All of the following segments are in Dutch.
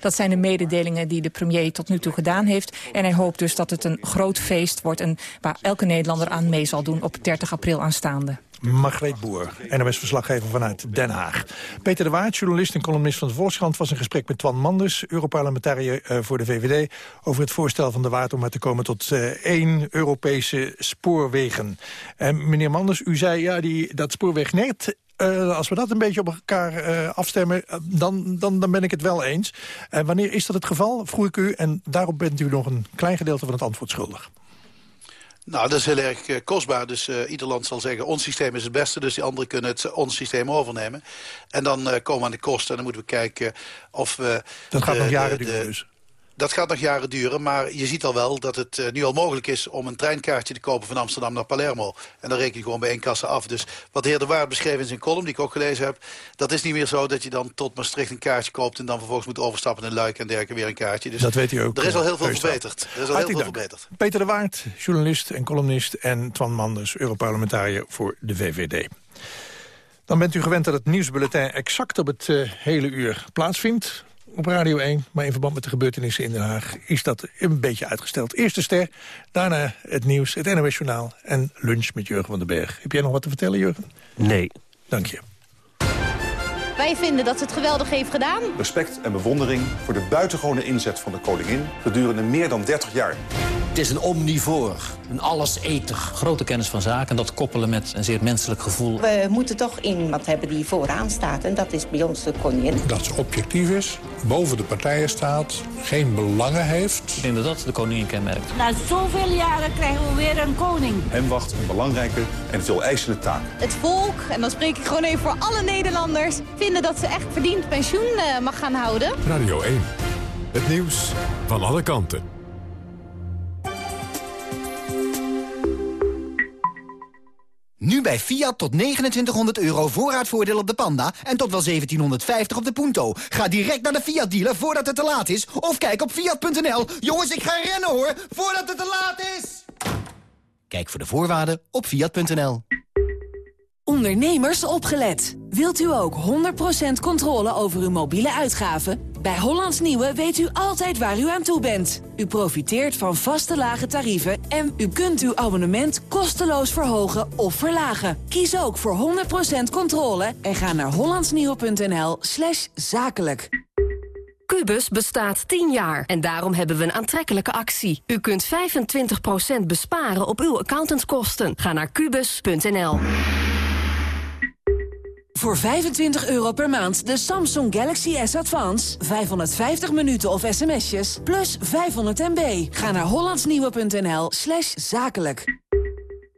Dat zijn de mededelingen die de premier tot nu toe gedaan heeft. En hij hoopt dus dat het een groot feest wordt... en waar elke Nederlander aan mee zal doen op 30 april aanstaande. Margreet Boer, NOS-verslaggever vanuit Den Haag. Peter de Waard, journalist en columnist van de Volkskrant... was in gesprek met Twan Manders, Europarlementariër uh, voor de VVD... over het voorstel van de Waard om maar te komen tot uh, één Europese spoorwegen. En meneer Manders, u zei ja, die, dat spoorwegnet uh, als we dat een beetje op elkaar uh, afstemmen, uh, dan, dan, dan ben ik het wel eens. En wanneer is dat het geval, vroeg ik u. En daarop bent u nog een klein gedeelte van het antwoord schuldig. Nou, dat is heel erg kostbaar. Dus uh, ieder land zal zeggen, ons systeem is het beste... dus die anderen kunnen het, ons systeem overnemen. En dan uh, komen we aan de kosten en dan moeten we kijken of we... Dat gaat nog jaren duren dus. Dat gaat nog jaren duren, maar je ziet al wel dat het uh, nu al mogelijk is... om een treinkaartje te kopen van Amsterdam naar Palermo. En dan reken je gewoon bij één kassa af. Dus wat de heer De Waard beschreven in zijn column, die ik ook gelezen heb... dat is niet meer zo dat je dan tot Maastricht een kaartje koopt... en dan vervolgens moet overstappen in Luik en dergelijke weer een kaartje. Dus dat weet u ook. Er is al heel veel verbeterd. Er is al heel veel dank. verbeterd. Peter De Waard, journalist en columnist... en Twan Manders, Europarlementariër voor de VVD. Dan bent u gewend dat het nieuwsbulletin exact op het uh, hele uur plaatsvindt op Radio 1. Maar in verband met de gebeurtenissen in Den Haag is dat een beetje uitgesteld. Eerste ster, daarna het nieuws, het NOS Journaal en lunch met Jurgen van den Berg. Heb jij nog wat te vertellen, Jurgen? Nee. Dank je. Wij vinden dat ze het geweldig heeft gedaan. Respect en bewondering voor de buitengewone inzet van de koningin... gedurende meer dan 30 jaar. Het is een omnivoor, een alleseter. Grote kennis van zaken, dat koppelen met een zeer menselijk gevoel. We moeten toch iemand hebben die vooraan staat. En dat is bij ons de koningin. Dat ze objectief is, boven de partijen staat, geen belangen heeft. Ik denk dat dat de koningin kenmerkt. Na zoveel jaren krijgen we weer een koning. Hem wacht een belangrijke en veel eisende taak. Het volk, en dan spreek ik gewoon even voor alle Nederlanders... vinden dat ze echt verdiend pensioen uh, mag gaan houden. Radio 1. Het nieuws van alle kanten. Nu bij Fiat tot 2900 euro voorraadvoordeel op de Panda en tot wel 1750 op de Punto. Ga direct naar de Fiat dealer voordat het te laat is. Of kijk op fiat.nl. Jongens, ik ga rennen hoor, voordat het te laat is. Kijk voor de voorwaarden op fiat.nl. Ondernemers opgelet. Wilt u ook 100% controle over uw mobiele uitgaven? Bij Hollands Nieuwe weet u altijd waar u aan toe bent. U profiteert van vaste lage tarieven en u kunt uw abonnement kosteloos verhogen of verlagen. Kies ook voor 100% controle en ga naar hollandsnieuwe.nl slash zakelijk. Cubus bestaat 10 jaar en daarom hebben we een aantrekkelijke actie. U kunt 25% besparen op uw accountantskosten. Ga naar kubus.nl. Voor 25 euro per maand de Samsung Galaxy S Advance. 550 minuten of sms'jes, plus 500 MB. Ga naar hollandsnieuwe.nl slash zakelijk.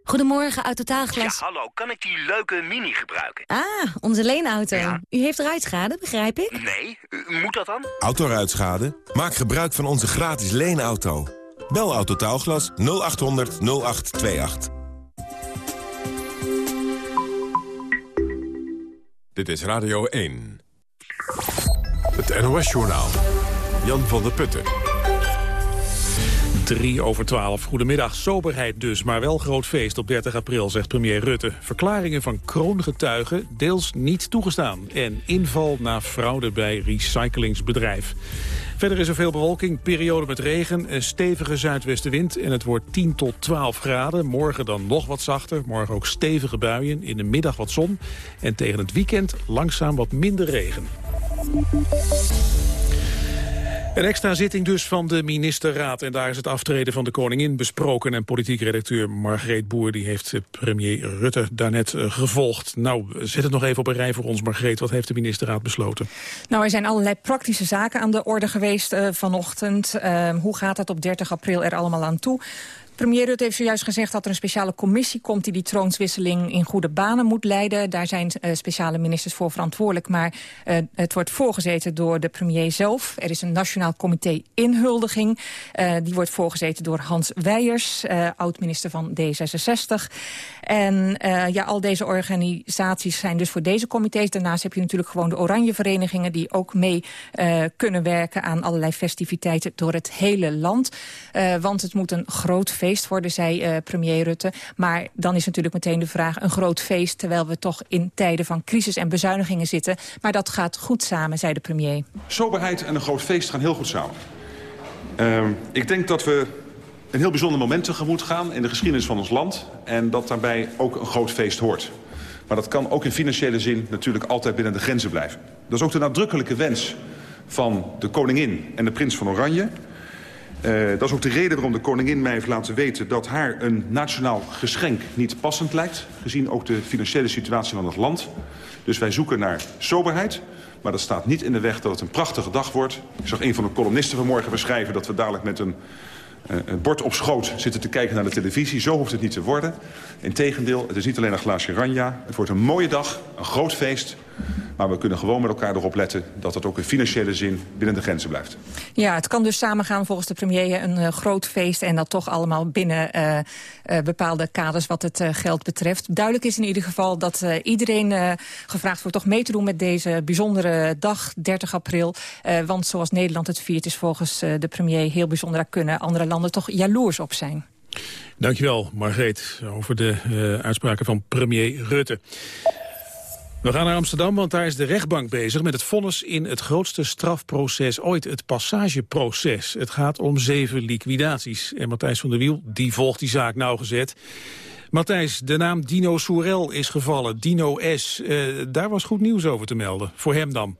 Goedemorgen, uit Totaalglas. Ja, hallo, kan ik die leuke mini gebruiken? Ah, onze leenauto. Ja. U heeft ruitschade, begrijp ik? Nee, u, moet dat dan? Autoruitschade? Maak gebruik van onze gratis leenauto. Bel Autotaalglas 0800 0828. Dit is Radio 1. Het NOS-journaal. Jan van der Putten. 3 over 12. Goedemiddag. Soberheid dus, maar wel groot feest op 30 april, zegt premier Rutte. Verklaringen van kroongetuigen deels niet toegestaan. En inval na fraude bij recyclingsbedrijf. Verder is er veel bewolking, periode met regen, een stevige zuidwestenwind... en het wordt 10 tot 12 graden. Morgen dan nog wat zachter, morgen ook stevige buien. In de middag wat zon en tegen het weekend langzaam wat minder regen. Een extra zitting dus van de ministerraad. En daar is het aftreden van de koningin besproken. En politiek redacteur Margreet Boer die heeft premier Rutte daarnet uh, gevolgd. Nou, zet het nog even op een rij voor ons, Margreet. Wat heeft de ministerraad besloten? Nou, er zijn allerlei praktische zaken aan de orde geweest uh, vanochtend. Uh, hoe gaat het op 30 april er allemaal aan toe? Premier Rutte heeft zojuist gezegd dat er een speciale commissie komt... die die troonswisseling in goede banen moet leiden. Daar zijn uh, speciale ministers voor verantwoordelijk. Maar uh, het wordt voorgezeten door de premier zelf. Er is een nationaal comité inhuldiging. Uh, die wordt voorgezeten door Hans Weijers, oud-minister van D66. En ja, al deze organisaties zijn dus voor deze comité's. Daarnaast heb je natuurlijk gewoon de oranje verenigingen... die ook mee kunnen werken aan allerlei festiviteiten door het hele land. want het moet een groot feest feest worden, zei uh, premier Rutte. Maar dan is natuurlijk meteen de vraag, een groot feest... terwijl we toch in tijden van crisis en bezuinigingen zitten. Maar dat gaat goed samen, zei de premier. Soberheid en een groot feest gaan heel goed samen. Uh, ik denk dat we een heel bijzonder moment tegemoet gaan in de geschiedenis van ons land. En dat daarbij ook een groot feest hoort. Maar dat kan ook in financiële zin natuurlijk altijd binnen de grenzen blijven. Dat is ook de nadrukkelijke wens van de koningin en de prins van Oranje. Uh, dat is ook de reden waarom de koningin mij heeft laten weten... dat haar een nationaal geschenk niet passend lijkt... gezien ook de financiële situatie van het land. Dus wij zoeken naar soberheid. Maar dat staat niet in de weg dat het een prachtige dag wordt. Ik zag een van de columnisten vanmorgen beschrijven... dat we dadelijk met een uh, een bord op schoot zitten te kijken naar de televisie. Zo hoeft het niet te worden. Integendeel, het is niet alleen een glaasje ranja. Het wordt een mooie dag, een groot feest. Maar we kunnen gewoon met elkaar erop letten dat het ook in financiële zin binnen de grenzen blijft. Ja, het kan dus samengaan volgens de premier een uh, groot feest... en dat toch allemaal binnen uh, uh, bepaalde kaders wat het geld betreft. Duidelijk is in ieder geval dat iedereen gevraagd wordt toch mee te doen... met deze bijzondere dag, 30 april. want zoals Nederland het viert is volgens de premier heel bijzonder. Daar kunnen andere landen toch jaloers op zijn. Dankjewel, Margreet, over de uitspraken van premier Rutte. We gaan naar Amsterdam, want daar is de rechtbank bezig met het vonnis in het grootste strafproces ooit, het passageproces. Het gaat om zeven liquidaties. En Matthijs van der Wiel, die volgt die zaak nauwgezet. Matthijs, de naam Dino Soerel is gevallen, Dino S. Uh, daar was goed nieuws over te melden, voor hem dan.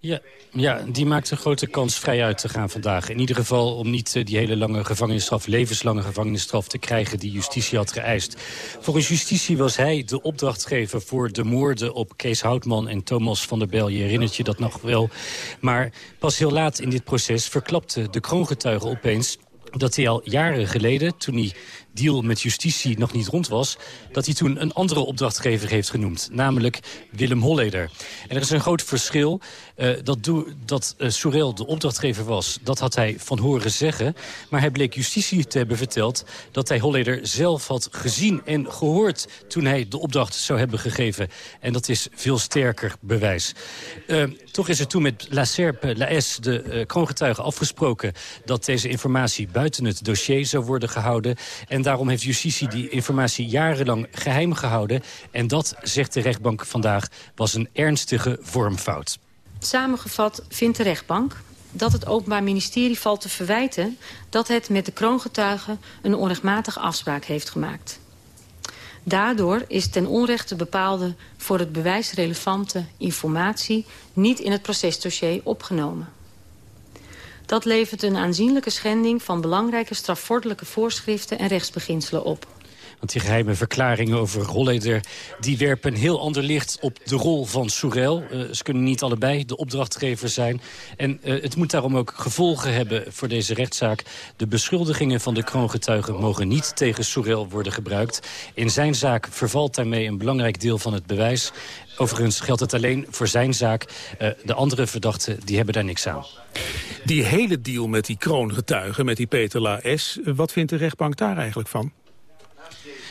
Ja, ja, die maakt een grote kans vrij uit te gaan vandaag. In ieder geval om niet uh, die hele lange gevangenisstraf, levenslange gevangenisstraf te krijgen die justitie had geëist. Volgens justitie was hij de opdrachtgever voor de moorden op Kees Houtman en Thomas van der Bel. Je herinnert je dat nog wel. Maar pas heel laat in dit proces verklapte de kroongetuige opeens dat hij al jaren geleden, toen hij deal met justitie nog niet rond was... dat hij toen een andere opdrachtgever heeft genoemd. Namelijk Willem Holleder. En er is een groot verschil. Uh, dat dat uh, Sorel de opdrachtgever was, dat had hij van horen zeggen. Maar hij bleek justitie te hebben verteld... dat hij Holleder zelf had gezien en gehoord... toen hij de opdracht zou hebben gegeven. En dat is veel sterker bewijs. Uh, toch is er toen met La Serpe, La S, de kroongetuigen afgesproken... dat deze informatie buiten het dossier zou worden gehouden. En daarom heeft justitie die informatie jarenlang geheim gehouden. En dat, zegt de rechtbank vandaag, was een ernstige vormfout. Samengevat vindt de rechtbank dat het Openbaar Ministerie valt te verwijten... dat het met de kroongetuigen een onrechtmatige afspraak heeft gemaakt. Daardoor is ten onrechte bepaalde voor het bewijs relevante informatie... niet in het procesdossier opgenomen. Dat levert een aanzienlijke schending van belangrijke strafvordelijke voorschriften en rechtsbeginselen op. Want die geheime verklaringen over Holleder... die werpen een heel ander licht op de rol van Soerel. Uh, ze kunnen niet allebei de opdrachtgever zijn. En uh, het moet daarom ook gevolgen hebben voor deze rechtszaak. De beschuldigingen van de kroongetuigen mogen niet tegen Soerel worden gebruikt. In zijn zaak vervalt daarmee een belangrijk deel van het bewijs. Overigens geldt het alleen voor zijn zaak. Uh, de andere verdachten die hebben daar niks aan. Die hele deal met die kroongetuigen, met die Peter La S... wat vindt de rechtbank daar eigenlijk van?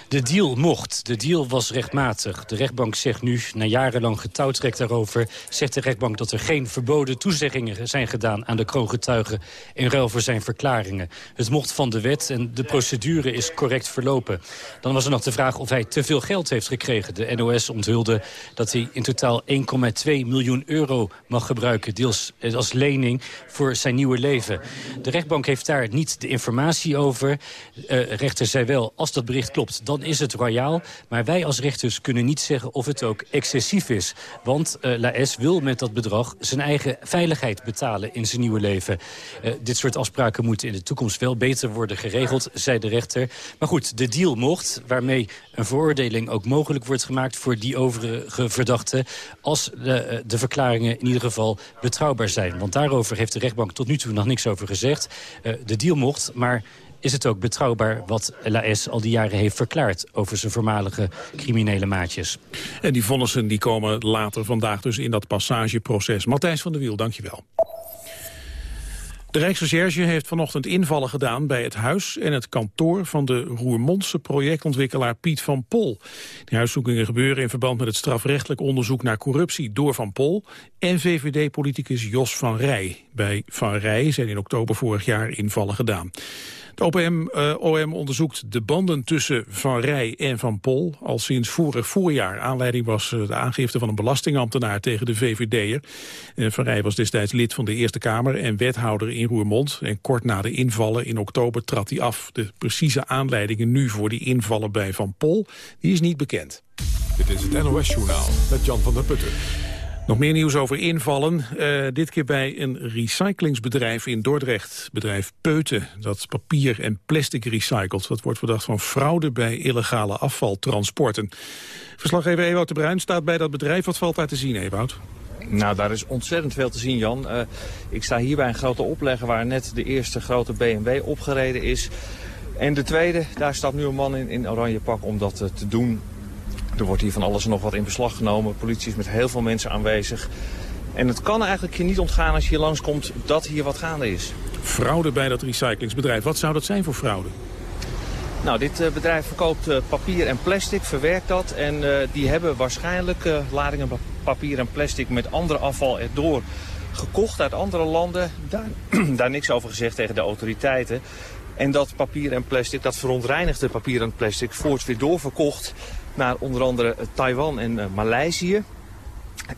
De deal mocht. De deal was rechtmatig. De rechtbank zegt nu, na jarenlang getouwtrek daarover... zegt de rechtbank dat er geen verboden toezeggingen zijn gedaan... aan de kroongetuigen in ruil voor zijn verklaringen. Het mocht van de wet en de procedure is correct verlopen. Dan was er nog de vraag of hij te veel geld heeft gekregen. De NOS onthulde dat hij in totaal 1,2 miljoen euro mag gebruiken... deels als lening voor zijn nieuwe leven. De rechtbank heeft daar niet de informatie over. Uh, rechter zei wel, als dat bericht klopt... dan is het royaal. Maar wij als rechters kunnen niet zeggen of het ook excessief is. Want uh, La S wil met dat bedrag zijn eigen veiligheid betalen in zijn nieuwe leven. Uh, dit soort afspraken moeten in de toekomst wel beter worden geregeld, zei de rechter. Maar goed, de deal mocht, waarmee een veroordeling ook mogelijk wordt gemaakt voor die overige verdachten, als de, de verklaringen in ieder geval betrouwbaar zijn. Want daarover heeft de rechtbank tot nu toe nog niks over gezegd. De deal mocht, maar is het ook betrouwbaar wat LAS al die jaren heeft verklaard... over zijn voormalige criminele maatjes. En die vonnissen die komen later vandaag dus in dat passageproces. Matthijs van der Wiel, dankjewel. De Rijksrecherche heeft vanochtend invallen gedaan bij het huis en het kantoor van de Roermondse projectontwikkelaar Piet van Pol. De huiszoekingen gebeuren in verband met het strafrechtelijk onderzoek naar corruptie door Van Pol en VVD-politicus Jos van Rij. Bij Van Rij zijn in oktober vorig jaar invallen gedaan. Het OPM uh, OM onderzoekt de banden tussen Van Rij en Van Pol. Al sinds vorig voorjaar. Aanleiding was uh, de aangifte van een belastingambtenaar tegen de VVD'er. Uh, van Rij was destijds lid van de Eerste Kamer en wethouder in Roermond. En kort na de invallen in oktober trad hij af. De precieze aanleidingen nu voor die invallen bij Van Pol, die is niet bekend. Dit is het NOS Journaal met Jan van der Putten. Nog meer nieuws over invallen. Uh, dit keer bij een recyclingsbedrijf in Dordrecht. Bedrijf Peuten, dat papier en plastic recycelt. Dat wordt verdacht van fraude bij illegale afvaltransporten. Verslaggever Ewout de Bruin staat bij dat bedrijf. Wat valt daar te zien, Ewout? Nou, daar is ontzettend veel te zien, Jan. Uh, ik sta hier bij een grote oplegger waar net de eerste grote BMW opgereden is. En de tweede, daar staat nu een man in, in oranje pak om dat uh, te doen. Er wordt hier van alles en nog wat in beslag genomen. Politie is met heel veel mensen aanwezig. En het kan eigenlijk je niet ontgaan als je hier langskomt dat hier wat gaande is. Fraude bij dat recyclingsbedrijf. Wat zou dat zijn voor fraude? Nou, dit uh, bedrijf verkoopt uh, papier en plastic, verwerkt dat. En uh, die hebben waarschijnlijk ladingen papier en plastic met andere afval erdoor gekocht uit andere landen. Daar, daar niks over gezegd tegen de autoriteiten. En dat papier en plastic, dat verontreinigde papier en plastic, voorts weer doorverkocht naar onder andere Taiwan en uh, Maleisië.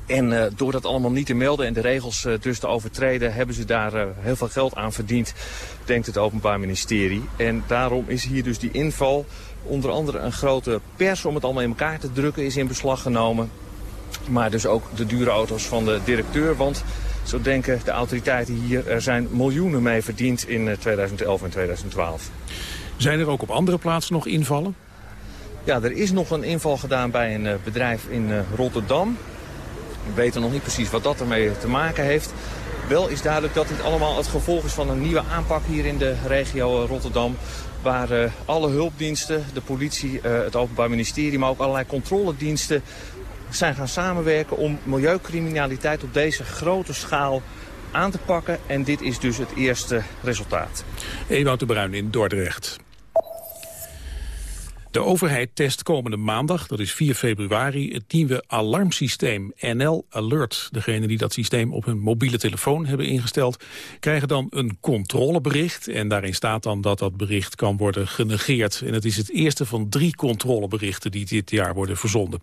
En uh, door dat allemaal niet te melden en de regels dus te overtreden... hebben ze daar heel veel geld aan verdiend, denkt het Openbaar Ministerie. En daarom is hier dus die inval. Onder andere een grote pers om het allemaal in elkaar te drukken is in beslag genomen. Maar dus ook de dure auto's van de directeur. Want zo denken de autoriteiten hier, er zijn miljoenen mee verdiend in 2011 en 2012. Zijn er ook op andere plaatsen nog invallen? Ja, er is nog een inval gedaan bij een uh, bedrijf in uh, Rotterdam. We weten nog niet precies wat dat ermee te maken heeft. Wel is duidelijk dat dit allemaal het gevolg is van een nieuwe aanpak hier in de regio Rotterdam. Waar alle hulpdiensten, de politie, het Openbaar Ministerie, maar ook allerlei controlediensten zijn gaan samenwerken om milieucriminaliteit op deze grote schaal aan te pakken. En dit is dus het eerste resultaat. Ewout de Bruin in Dordrecht. De overheid test komende maandag, dat is 4 februari, het nieuwe alarmsysteem NL Alert. Degenen die dat systeem op hun mobiele telefoon hebben ingesteld, krijgen dan een controlebericht. En daarin staat dan dat dat bericht kan worden genegeerd. En het is het eerste van drie controleberichten die dit jaar worden verzonden.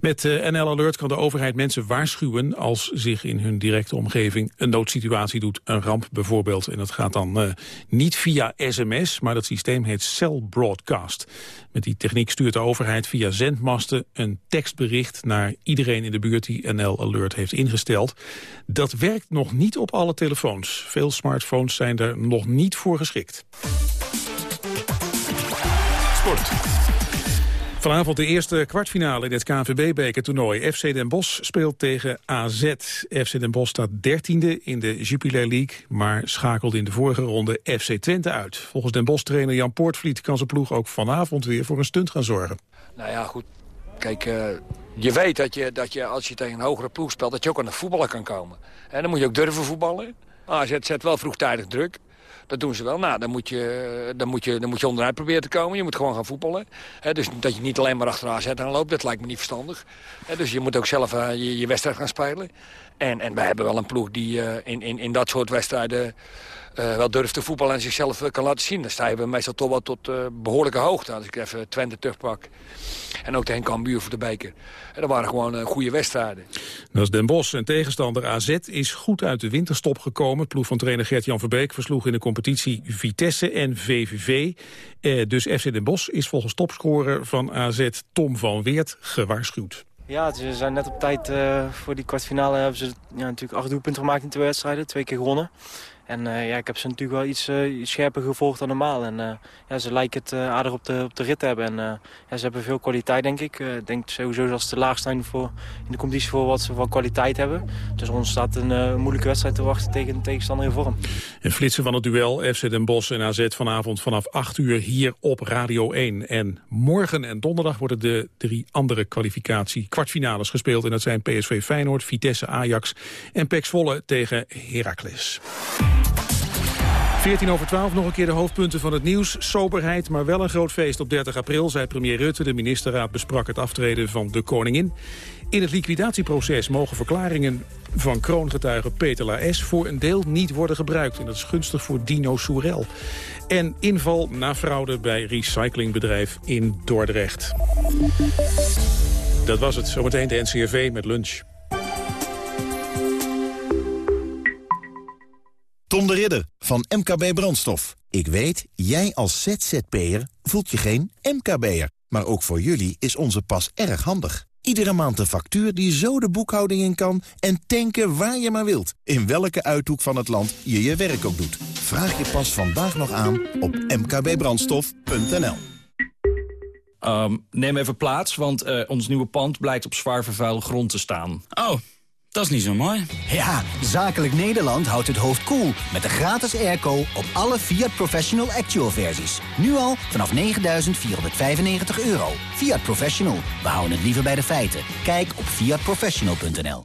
Met uh, NL Alert kan de overheid mensen waarschuwen als zich in hun directe omgeving een noodsituatie doet, een ramp bijvoorbeeld. En dat gaat dan uh, niet via sms, maar dat systeem heet Cell Broadcast. Met die techniek stuurt de overheid via zendmasten een tekstbericht naar iedereen in de buurt die NL Alert heeft ingesteld. Dat werkt nog niet op alle telefoons. Veel smartphones zijn er nog niet voor geschikt. Sport. Vanavond de eerste kwartfinale in het KNVB-bekertoernooi. FC Den Bosch speelt tegen AZ. FC Den Bosch staat dertiende in de Jupiler League... maar schakelde in de vorige ronde FC Twente uit. Volgens Den Bosch-trainer Jan Poortvliet kan zijn ploeg ook vanavond weer voor een stunt gaan zorgen. Nou ja, goed. Kijk, uh, je weet dat je, dat je als je tegen een hogere ploeg speelt... dat je ook aan de voetballen kan komen. En dan moet je ook durven voetballen. AZ zet wel vroegtijdig druk. Dat doen ze wel. Nou, dan moet je, dan moet je, dan moet je onderuit proberen te komen. Je moet gewoon gaan voetballen. dus dat je niet alleen maar achter AZ aan loopt, dat lijkt me niet verstandig. dus je moet ook zelf uh, je, wedstrijd gaan spelen. En, en wij hebben wel een ploeg die uh, in, in, in dat soort wedstrijden... Uh, wel durft te voetballen en zichzelf kan laten zien. Dan sta je meestal toch wel tot behoorlijke hoogte. Als ik even Twente terugpak. En ook tegen Cambuur voor de beker. En dat waren gewoon uh, goede wedstrijden. Dat is Den Bosch. En tegenstander AZ is goed uit de winterstop gekomen. Het ploeg van trainer Gert-Jan Verbeek versloeg in de competitie Vitesse en VVV. Eh, dus FC Den Bosch is volgens topscorer van AZ Tom van Weert gewaarschuwd. Ja, ze zijn net op tijd uh, voor die kwartfinale. Hebben ze ja, natuurlijk acht doelpunten gemaakt in twee wedstrijden. Twee keer gewonnen. En uh, ja, ik heb ze natuurlijk wel iets, iets scherper gevolgd dan normaal. En uh, ja, ze lijken het aardig op de, op de rit te hebben. En ja, ze hebben veel kwaliteit, denk ik. Ik denk sowieso dat ze te laag zijn voor, in de competitie voor wat ze van kwaliteit hebben. Dus ons staat een moeilijke wedstrijd te wachten tegen een tegenstander in vorm. En flitsen van het duel FC Den Bosch en AZ vanavond vanaf 8 uur hier op Radio 1. En morgen en donderdag worden de drie andere kwalificatie kwartfinales gespeeld. En dat zijn PSV Feyenoord, Vitesse Ajax en PEC Zwolle tegen Heracles. 14 over 12, nog een keer de hoofdpunten van het nieuws. Soberheid, maar wel een groot feest op 30 april, zei premier Rutte. De ministerraad besprak het aftreden van de koningin. In het liquidatieproces mogen verklaringen van kroongetuige Peter Laes voor een deel niet worden gebruikt. En dat is gunstig voor Dino Soerel. En inval na fraude bij recyclingbedrijf in Dordrecht. Dat was het. Zometeen de NCRV met lunch. Tom de Ridder van MKB Brandstof. Ik weet, jij als ZZP'er voelt je geen MKB'er. Maar ook voor jullie is onze pas erg handig. Iedere maand een factuur die zo de boekhouding in kan... en tanken waar je maar wilt. In welke uithoek van het land je je werk ook doet. Vraag je pas vandaag nog aan op mkbbrandstof.nl. Ehm, neem even plaats, want eh, ons nieuwe pand blijkt op zwaar vervuilde grond te staan. Oh, dat is niet zo mooi. Ja, Zakelijk Nederland houdt het hoofd koel cool met de gratis airco op alle Fiat Professional Actual versies. Nu al vanaf 9.495 euro. Fiat Professional, we houden het liever bij de feiten. Kijk op fiatprofessional.nl.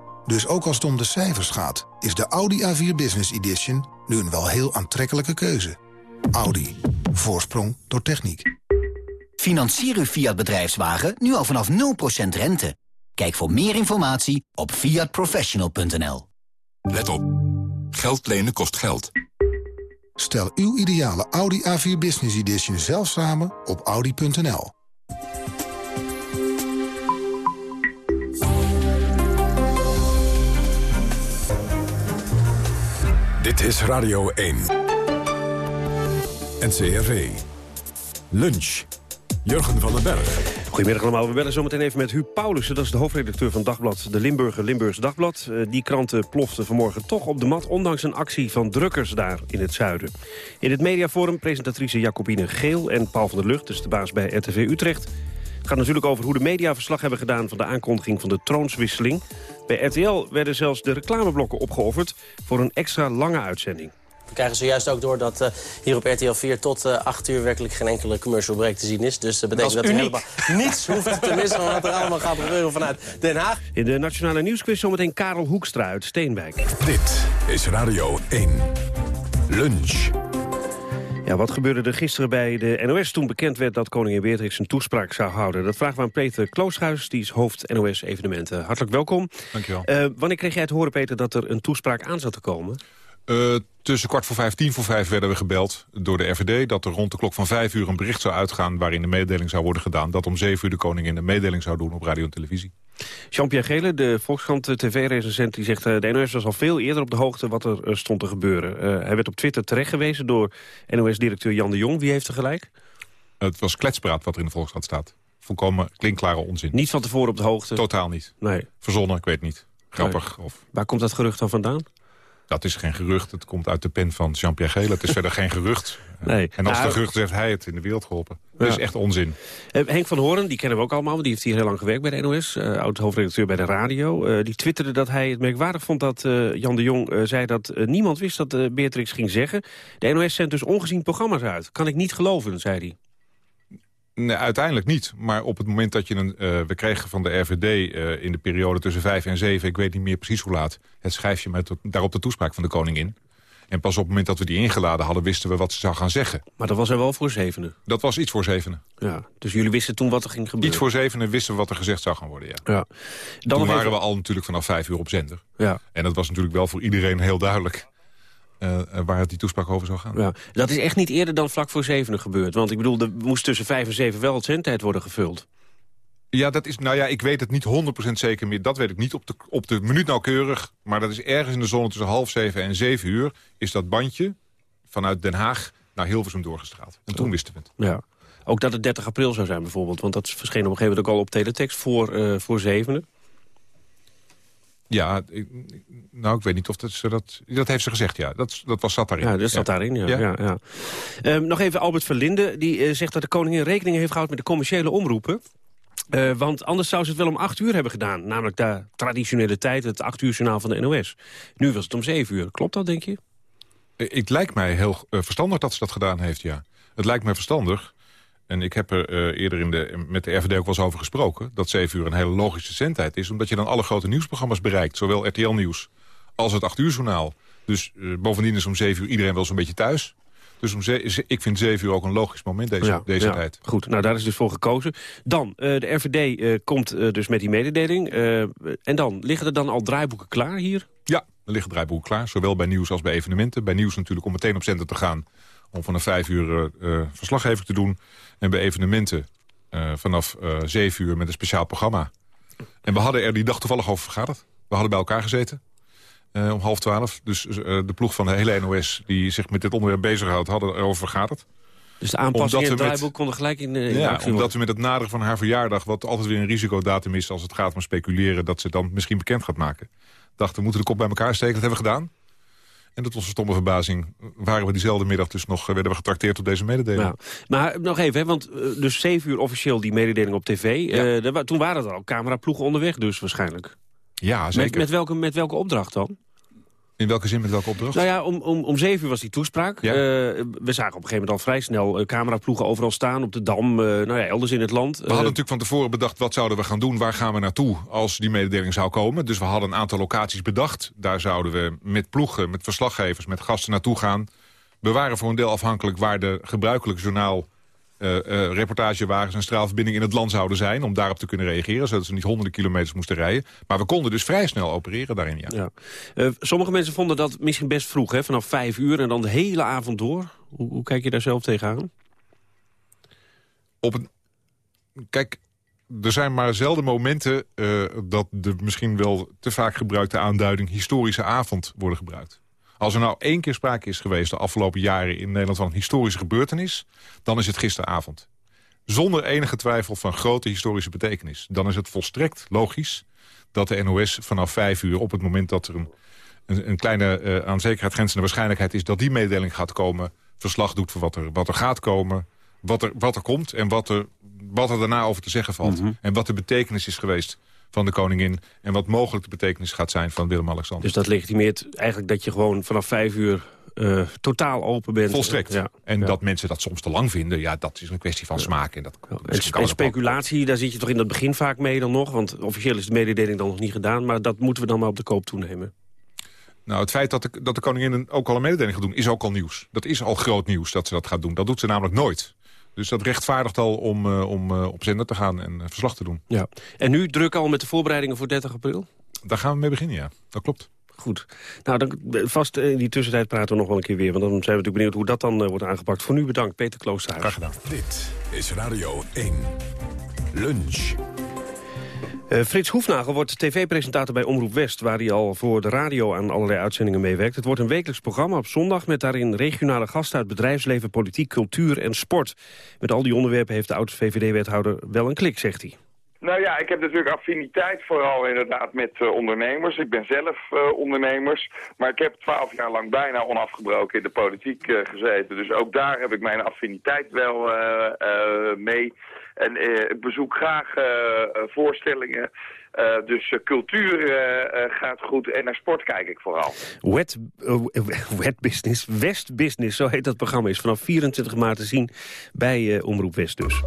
Dus ook als het om de cijfers gaat, is de Audi A4 Business Edition nu een wel heel aantrekkelijke keuze. Audi. Voorsprong door techniek. Financier uw Fiat bedrijfswagen nu al vanaf 0% rente. Kijk voor meer informatie op fiatprofessional.nl. Let op. Geld lenen kost geld. Stel uw ideale Audi A4 Business Edition zelf samen op audi.nl. Dit is Radio 1. NCRV. Lunch. Jurgen van den Berg. Goedemiddag allemaal. We bellen zometeen even met Huub Paulussen. Dat is de hoofdredacteur van Dagblad De Limburger Limburgs Dagblad. Eh, die krant plofte vanmorgen toch op de mat... ondanks een actie van drukkers daar in het zuiden. In het mediaforum presentatrice Jacobine Geel en Paul van der Lucht... dus de baas bij RTV Utrecht... Het gaat natuurlijk over hoe de media verslag hebben gedaan... van de aankondiging van de troonswisseling. Bij RTL werden zelfs de reclameblokken opgeofferd... voor een extra lange uitzending. We krijgen zojuist ook door dat uh, hier op RTL 4 tot uh, 8 uur werkelijk geen enkele commercial break te zien is. Dus dat betekent dat, dat er helemaal niets hoeft te missen van wat er allemaal gaat gebeuren vanuit Den Haag. In de Nationale Nieuwsquiz zometeen Karel Hoekstra uit Steenwijk. Dit is Radio 1. Lunch. Ja, wat gebeurde er gisteren bij de NOS toen bekend werd dat koningin Beatrix een toespraak zou houden? Dat vragen we aan Peter Klooshuis, die is hoofd NOS evenementen. Hartelijk welkom. Dankjewel. Uh, wanneer kreeg jij het horen, Peter, dat er een toespraak aan zat te komen? Uh, tussen kwart voor vijf, tien voor vijf werden we gebeld door de RVD... dat er rond de klok van vijf uur een bericht zou uitgaan... waarin de mededeling zou worden gedaan... dat om zeven uur de koningin een mededeling zou doen op radio en televisie. Jean-Pierre Gele, de Volkskrant tv-recensent, die zegt... Uh, de NOS was al veel eerder op de hoogte wat er stond te gebeuren. Uh, hij werd op Twitter terechtgewezen door NOS-directeur Jan de Jong. Wie heeft er gelijk? Het was kletspraat wat er in de Volkskrant staat. Volkomen klinkklare onzin. Niet van tevoren op de hoogte? Totaal niet. Nee. Verzonnen, ik weet niet. Grappig. Nee. Of... Waar komt dat gerucht dan vandaan? Dat is geen gerucht. Het komt uit de pen van Jean-Pierre Gele. Het is verder geen gerucht. Nee. En als nou, het gerucht heeft hij het in de wereld geholpen. Dat ja. is echt onzin. Uh, Henk van Hoorn, die kennen we ook allemaal. Die heeft hier heel lang gewerkt bij de NOS. Uh, Oud-hoofdredacteur bij de radio. Uh, die twitterde dat hij het merkwaardig vond dat Jan de Jong zei... dat niemand wist dat Beatrix ging zeggen. De NOS zendt dus ongezien programma's uit. Kan ik niet geloven, zei hij. Nee, uiteindelijk niet. Maar op het moment dat je een... Uh, we kregen van de RVD uh, in de periode tussen vijf en zeven... ik weet niet meer precies hoe laat... het schrijfje met daarop de toespraak van de koningin. En pas op het moment dat we die ingeladen hadden... wisten we wat ze zou gaan zeggen. Maar dat was er wel voor zevenen? Dat was iets voor zevenen. Ja, dus jullie wisten toen wat er ging gebeuren? Iets voor zevenen wisten we wat er gezegd zou gaan worden, ja. ja. Dan toen waren even... we al natuurlijk vanaf vijf uur op zender. Ja. En dat was natuurlijk wel voor iedereen heel duidelijk... Uh, waar het die toespraak over zou gaan. Ja, dat is echt niet eerder dan vlak voor zevenen gebeurd. Want ik bedoel, er moest tussen vijf en zeven wel het zendtijd worden gevuld. Ja, dat is, nou ja, ik weet het niet 100% zeker meer. Dat weet ik niet op de, op de minuut nauwkeurig. Maar dat is ergens in de zone tussen half zeven en zeven uur... is dat bandje vanuit Den Haag naar Hilversum doorgestraald. En toen wisten we het. Ja. Ook dat het 30 april zou zijn bijvoorbeeld. Want dat verscheen op een gegeven moment ook al op teletext voor, uh, voor zevenen. Ja, ik, nou, ik weet niet of dat ze dat... Dat heeft ze gezegd, ja. Dat, dat was, zat daarin. Ja, dat zat daarin, ja. ja. ja, Ehm, nog even Albert Verlinde, die eh, zegt dat de koningin rekening heeft gehouden met de commerciële omroepen. Eh, want anders zou ze het wel om acht uur hebben gedaan. Namelijk de traditionele tijd, het acht uur journaal van de NOS. Nu was het om zeven uur. Klopt dat, denk je? Eh, Het lijkt mij heel eh, verstandig dat ze dat gedaan heeft, ja. Het lijkt mij verstandig. En ik heb er eh, eerder in de, met de RVD ook wel eens over gesproken... dat 7 uur een hele logische zendtijd is... omdat je dan alle grote nieuwsprogramma's bereikt. Zowel RTL Nieuws als het 8 uur journaal. Dus eh, bovendien is om 7 uur iedereen wel zo'n beetje thuis. Dus om ze- ik vind 7 uur ook een logisch moment deze, Ja, deze ja, tijd. Goed, nou daar is dus voor gekozen. Dan, eh, de RVD komt dus met die mededeling. en dan, liggen er dan al draaiboeken klaar hier? Ja, er liggen draaiboeken klaar. Zowel bij nieuws als bij evenementen. Bij nieuws natuurlijk om meteen op zender te gaan. Om vanaf 5 uur eh, eh, verslaggeving te doen. En bij evenementen eh, vanaf 7 uur met een speciaal programma. En we hadden er die dag toevallig over vergaderd. We hadden bij elkaar gezeten. om half twaalf. Dus de ploeg van de hele NOS die zich met dit onderwerp bezighoudt... hadden erover vergaderd. Dus de aanpassingen in het draaiboek konden gelijk in, in Ja, actie omdat we met het naderen van haar verjaardag... wat altijd weer een risicodatum is als het gaat om speculeren... dat ze dan misschien bekend gaat maken. Dachten, we moeten de kop bij elkaar steken. Dat hebben we gedaan. En tot onze stomme verbazing waren we diezelfde middag dus nog... werden we getrakteerd op deze mededeling. Ja. Maar nog even, hè, want eh, dus zeven uur officieel die mededeling op tv. Eh, toen waren er al cameraploegen onderweg dus waarschijnlijk. Ja, Met, zeker. met, welke, met welke opdracht dan? In welke zin, met welke opdracht? Nou ja, om, om, om zeven uur was die toespraak. Ja. Eh, we zagen op een gegeven moment al vrij snel eh, cameraploegen overal staan. Op de Dam, eh, nou ja, elders in het land. We hadden natuurlijk van tevoren bedacht wat zouden we gaan doen, waar gaan we naartoe als die mededeling zou komen. Dus we hadden een aantal locaties bedacht. Daar zouden we met ploegen, met verslaggevers, met gasten naartoe gaan. We waren voor een deel afhankelijk waar de gebruikelijke journaal... eh, eh, reportagewagens en straalverbindingen in het land zouden zijn... om daarop te kunnen reageren, zodat ze niet honderden kilometers moesten rijden. Maar we konden dus vrij snel opereren daarin, ja. Ja. Eh, sommige mensen vonden dat misschien best vroeg, hè, vanaf vijf uur en dan de hele avond door. Hoe, hoe kijk je daar zelf tegenaan? Op een... Kijk, er zijn maar zelden momenten dat de misschien wel te vaak gebruikte aanduiding historische avond worden gebruikt. Als er nou één keer sprake is geweest de afgelopen jaren in Nederland van een historische gebeurtenis, dan is het gisteravond. Zonder enige twijfel van grote historische betekenis. Dan is het volstrekt logisch dat de NOS vanaf vijf uur op het moment dat er een, een, een kleine eh, aan zekerheid grenzende waarschijnlijkheid is dat die mededeling gaat komen, verslag doet van wat er, wat er gaat komen, wat er, wat er komt en wat er, wat er daarna over te zeggen valt. En wat de betekenis is geweest van de koningin en wat mogelijk de betekenis gaat zijn van Willem-Alexander. Dus dat legitimeert eigenlijk dat je gewoon vanaf vijf uur eh, totaal open bent. Volstrekt. Ja. En Ja. dat mensen dat soms te lang vinden, ja, dat is een kwestie van smaak. En dat, En, speculatie, daar zit je toch in het begin vaak mee dan nog? Want officieel is de mededeling dan nog niet gedaan. Maar dat moeten we dan maar op de koop toenemen. Nou, het feit dat de, dat de koningin ook al een mededeling gaat doen, is ook al nieuws. Dat is al groot nieuws dat ze dat gaat doen. Dat doet ze namelijk nooit. Dus dat rechtvaardigt al om, eh, om eh, op zender te gaan en eh, verslag te doen. Ja. En nu druk al met de voorbereidingen voor 30 april? Daar gaan we mee beginnen, ja. Dat klopt. Goed. Nou, dan, vast in die tussentijd praten we nog wel een keer weer. Want dan zijn we natuurlijk benieuwd hoe dat dan wordt aangepakt. Voor nu bedankt, Peter Kloosterhuis. Graag gedaan. Dit is Radio 1. Lunch. Eh, Frits Hoefnagel wordt tv-presentator bij Omroep West... waar hij al voor de radio aan allerlei uitzendingen meewerkt. Het wordt een wekelijks programma op zondag... met daarin regionale gasten uit bedrijfsleven, politiek, cultuur en sport. Met al die onderwerpen heeft de oud-VVD-wethouder wel een klik, zegt hij. Nou ja, ik heb natuurlijk affiniteit vooral inderdaad met eh, ondernemers. Ik ben zelf eh, ondernemers, maar ik heb twaalf jaar lang bijna onafgebroken in de politiek gezeten. Dus ook daar heb ik mijn affiniteit wel mee. En eh, ik bezoek graag eh, eh, voorstellingen. Eh, dus eh, cultuur eh, gaat goed en naar sport kijk ik vooral. Wet, wet Business, West Business, zo heet dat programma, is vanaf 24 maart te zien bij Omroep West dus.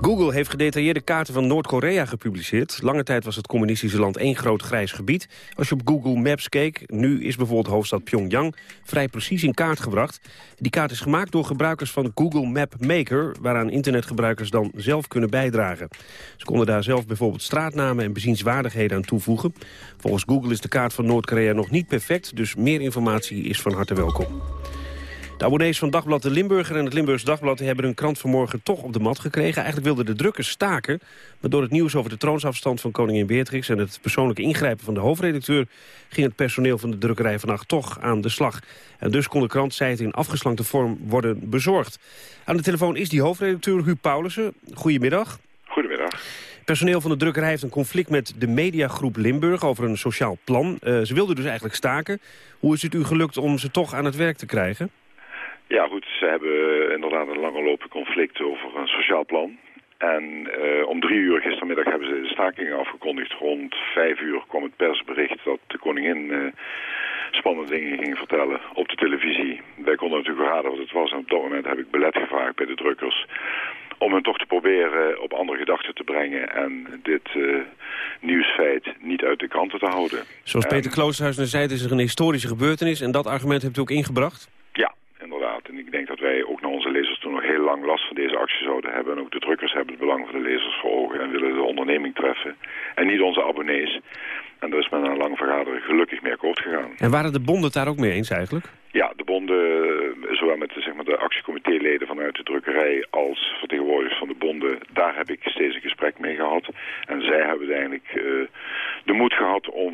Google heeft gedetailleerde kaarten van Noord-Korea gepubliceerd. Lange tijd was het communistische land één groot grijs gebied. Als je op Google Maps keek, nu is bijvoorbeeld hoofdstad Pyongyang vrij precies in kaart gebracht. Die kaart is gemaakt door gebruikers van Google Map Maker, waaraan internetgebruikers dan zelf kunnen bijdragen. Ze konden daar zelf bijvoorbeeld straatnamen en bezienswaardigheden aan toevoegen. Volgens Google is de kaart van Noord-Korea nog niet perfect, dus meer informatie is van harte welkom. De abonnees van Dagblad De Limburger en het Limburgs Dagblad... hebben hun krant vanmorgen toch op de mat gekregen. Eigenlijk wilden de drukkers staken. Maar door het nieuws over de troonsafstand van koningin Beatrix... en het persoonlijke ingrijpen van de hoofdredacteur... ging het personeel van de drukkerij vannacht toch aan de slag. En dus kon de krant, het in afgeslankte vorm, worden bezorgd. Aan de telefoon is die hoofdredacteur Huub Paulussen. Goedemiddag. Goedemiddag. Personeel van de drukkerij heeft een conflict met de mediagroep Limburg over een sociaal plan. Uh, ze wilden dus eigenlijk staken. Hoe is het u gelukt om ze toch aan het werk te krijgen? Ja goed, ze hebben inderdaad een lange lopen conflict over een sociaal plan. En uh, om drie uur gistermiddag hebben ze de staking afgekondigd. Rond vijf uur kwam het persbericht dat de koningin uh, spannende dingen ging vertellen op de televisie. Wij konden natuurlijk raden wat het was. En op dat moment heb ik belet gevraagd bij de drukkers om hen toch te proberen op andere gedachten te brengen... en dit uh, nieuwsfeit niet uit de kranten te houden. Zoals Peter Kloosterhuis zei, het is er een historische gebeurtenis... en dat argument hebt u ook ingebracht? Ja, inderdaad. En ik denk dat wij ook naar onze lezers toen nog heel lang last van deze actie zouden hebben. En ook de drukkers hebben het belang van de lezers voor ogen... en willen de onderneming treffen. En niet onze abonnees. En daar is men een lang vergadering gelukkig mee akkoord gegaan. En waren de bonden het daar ook mee eens eigenlijk? Ja, de bonden, zowel met de, zeg maar, de actiecomiteeleden vanuit de drukkerij als vertegenwoordigers van de bonden, daar heb ik steeds een gesprek mee gehad. En zij hebben uiteindelijk uh, de moed gehad om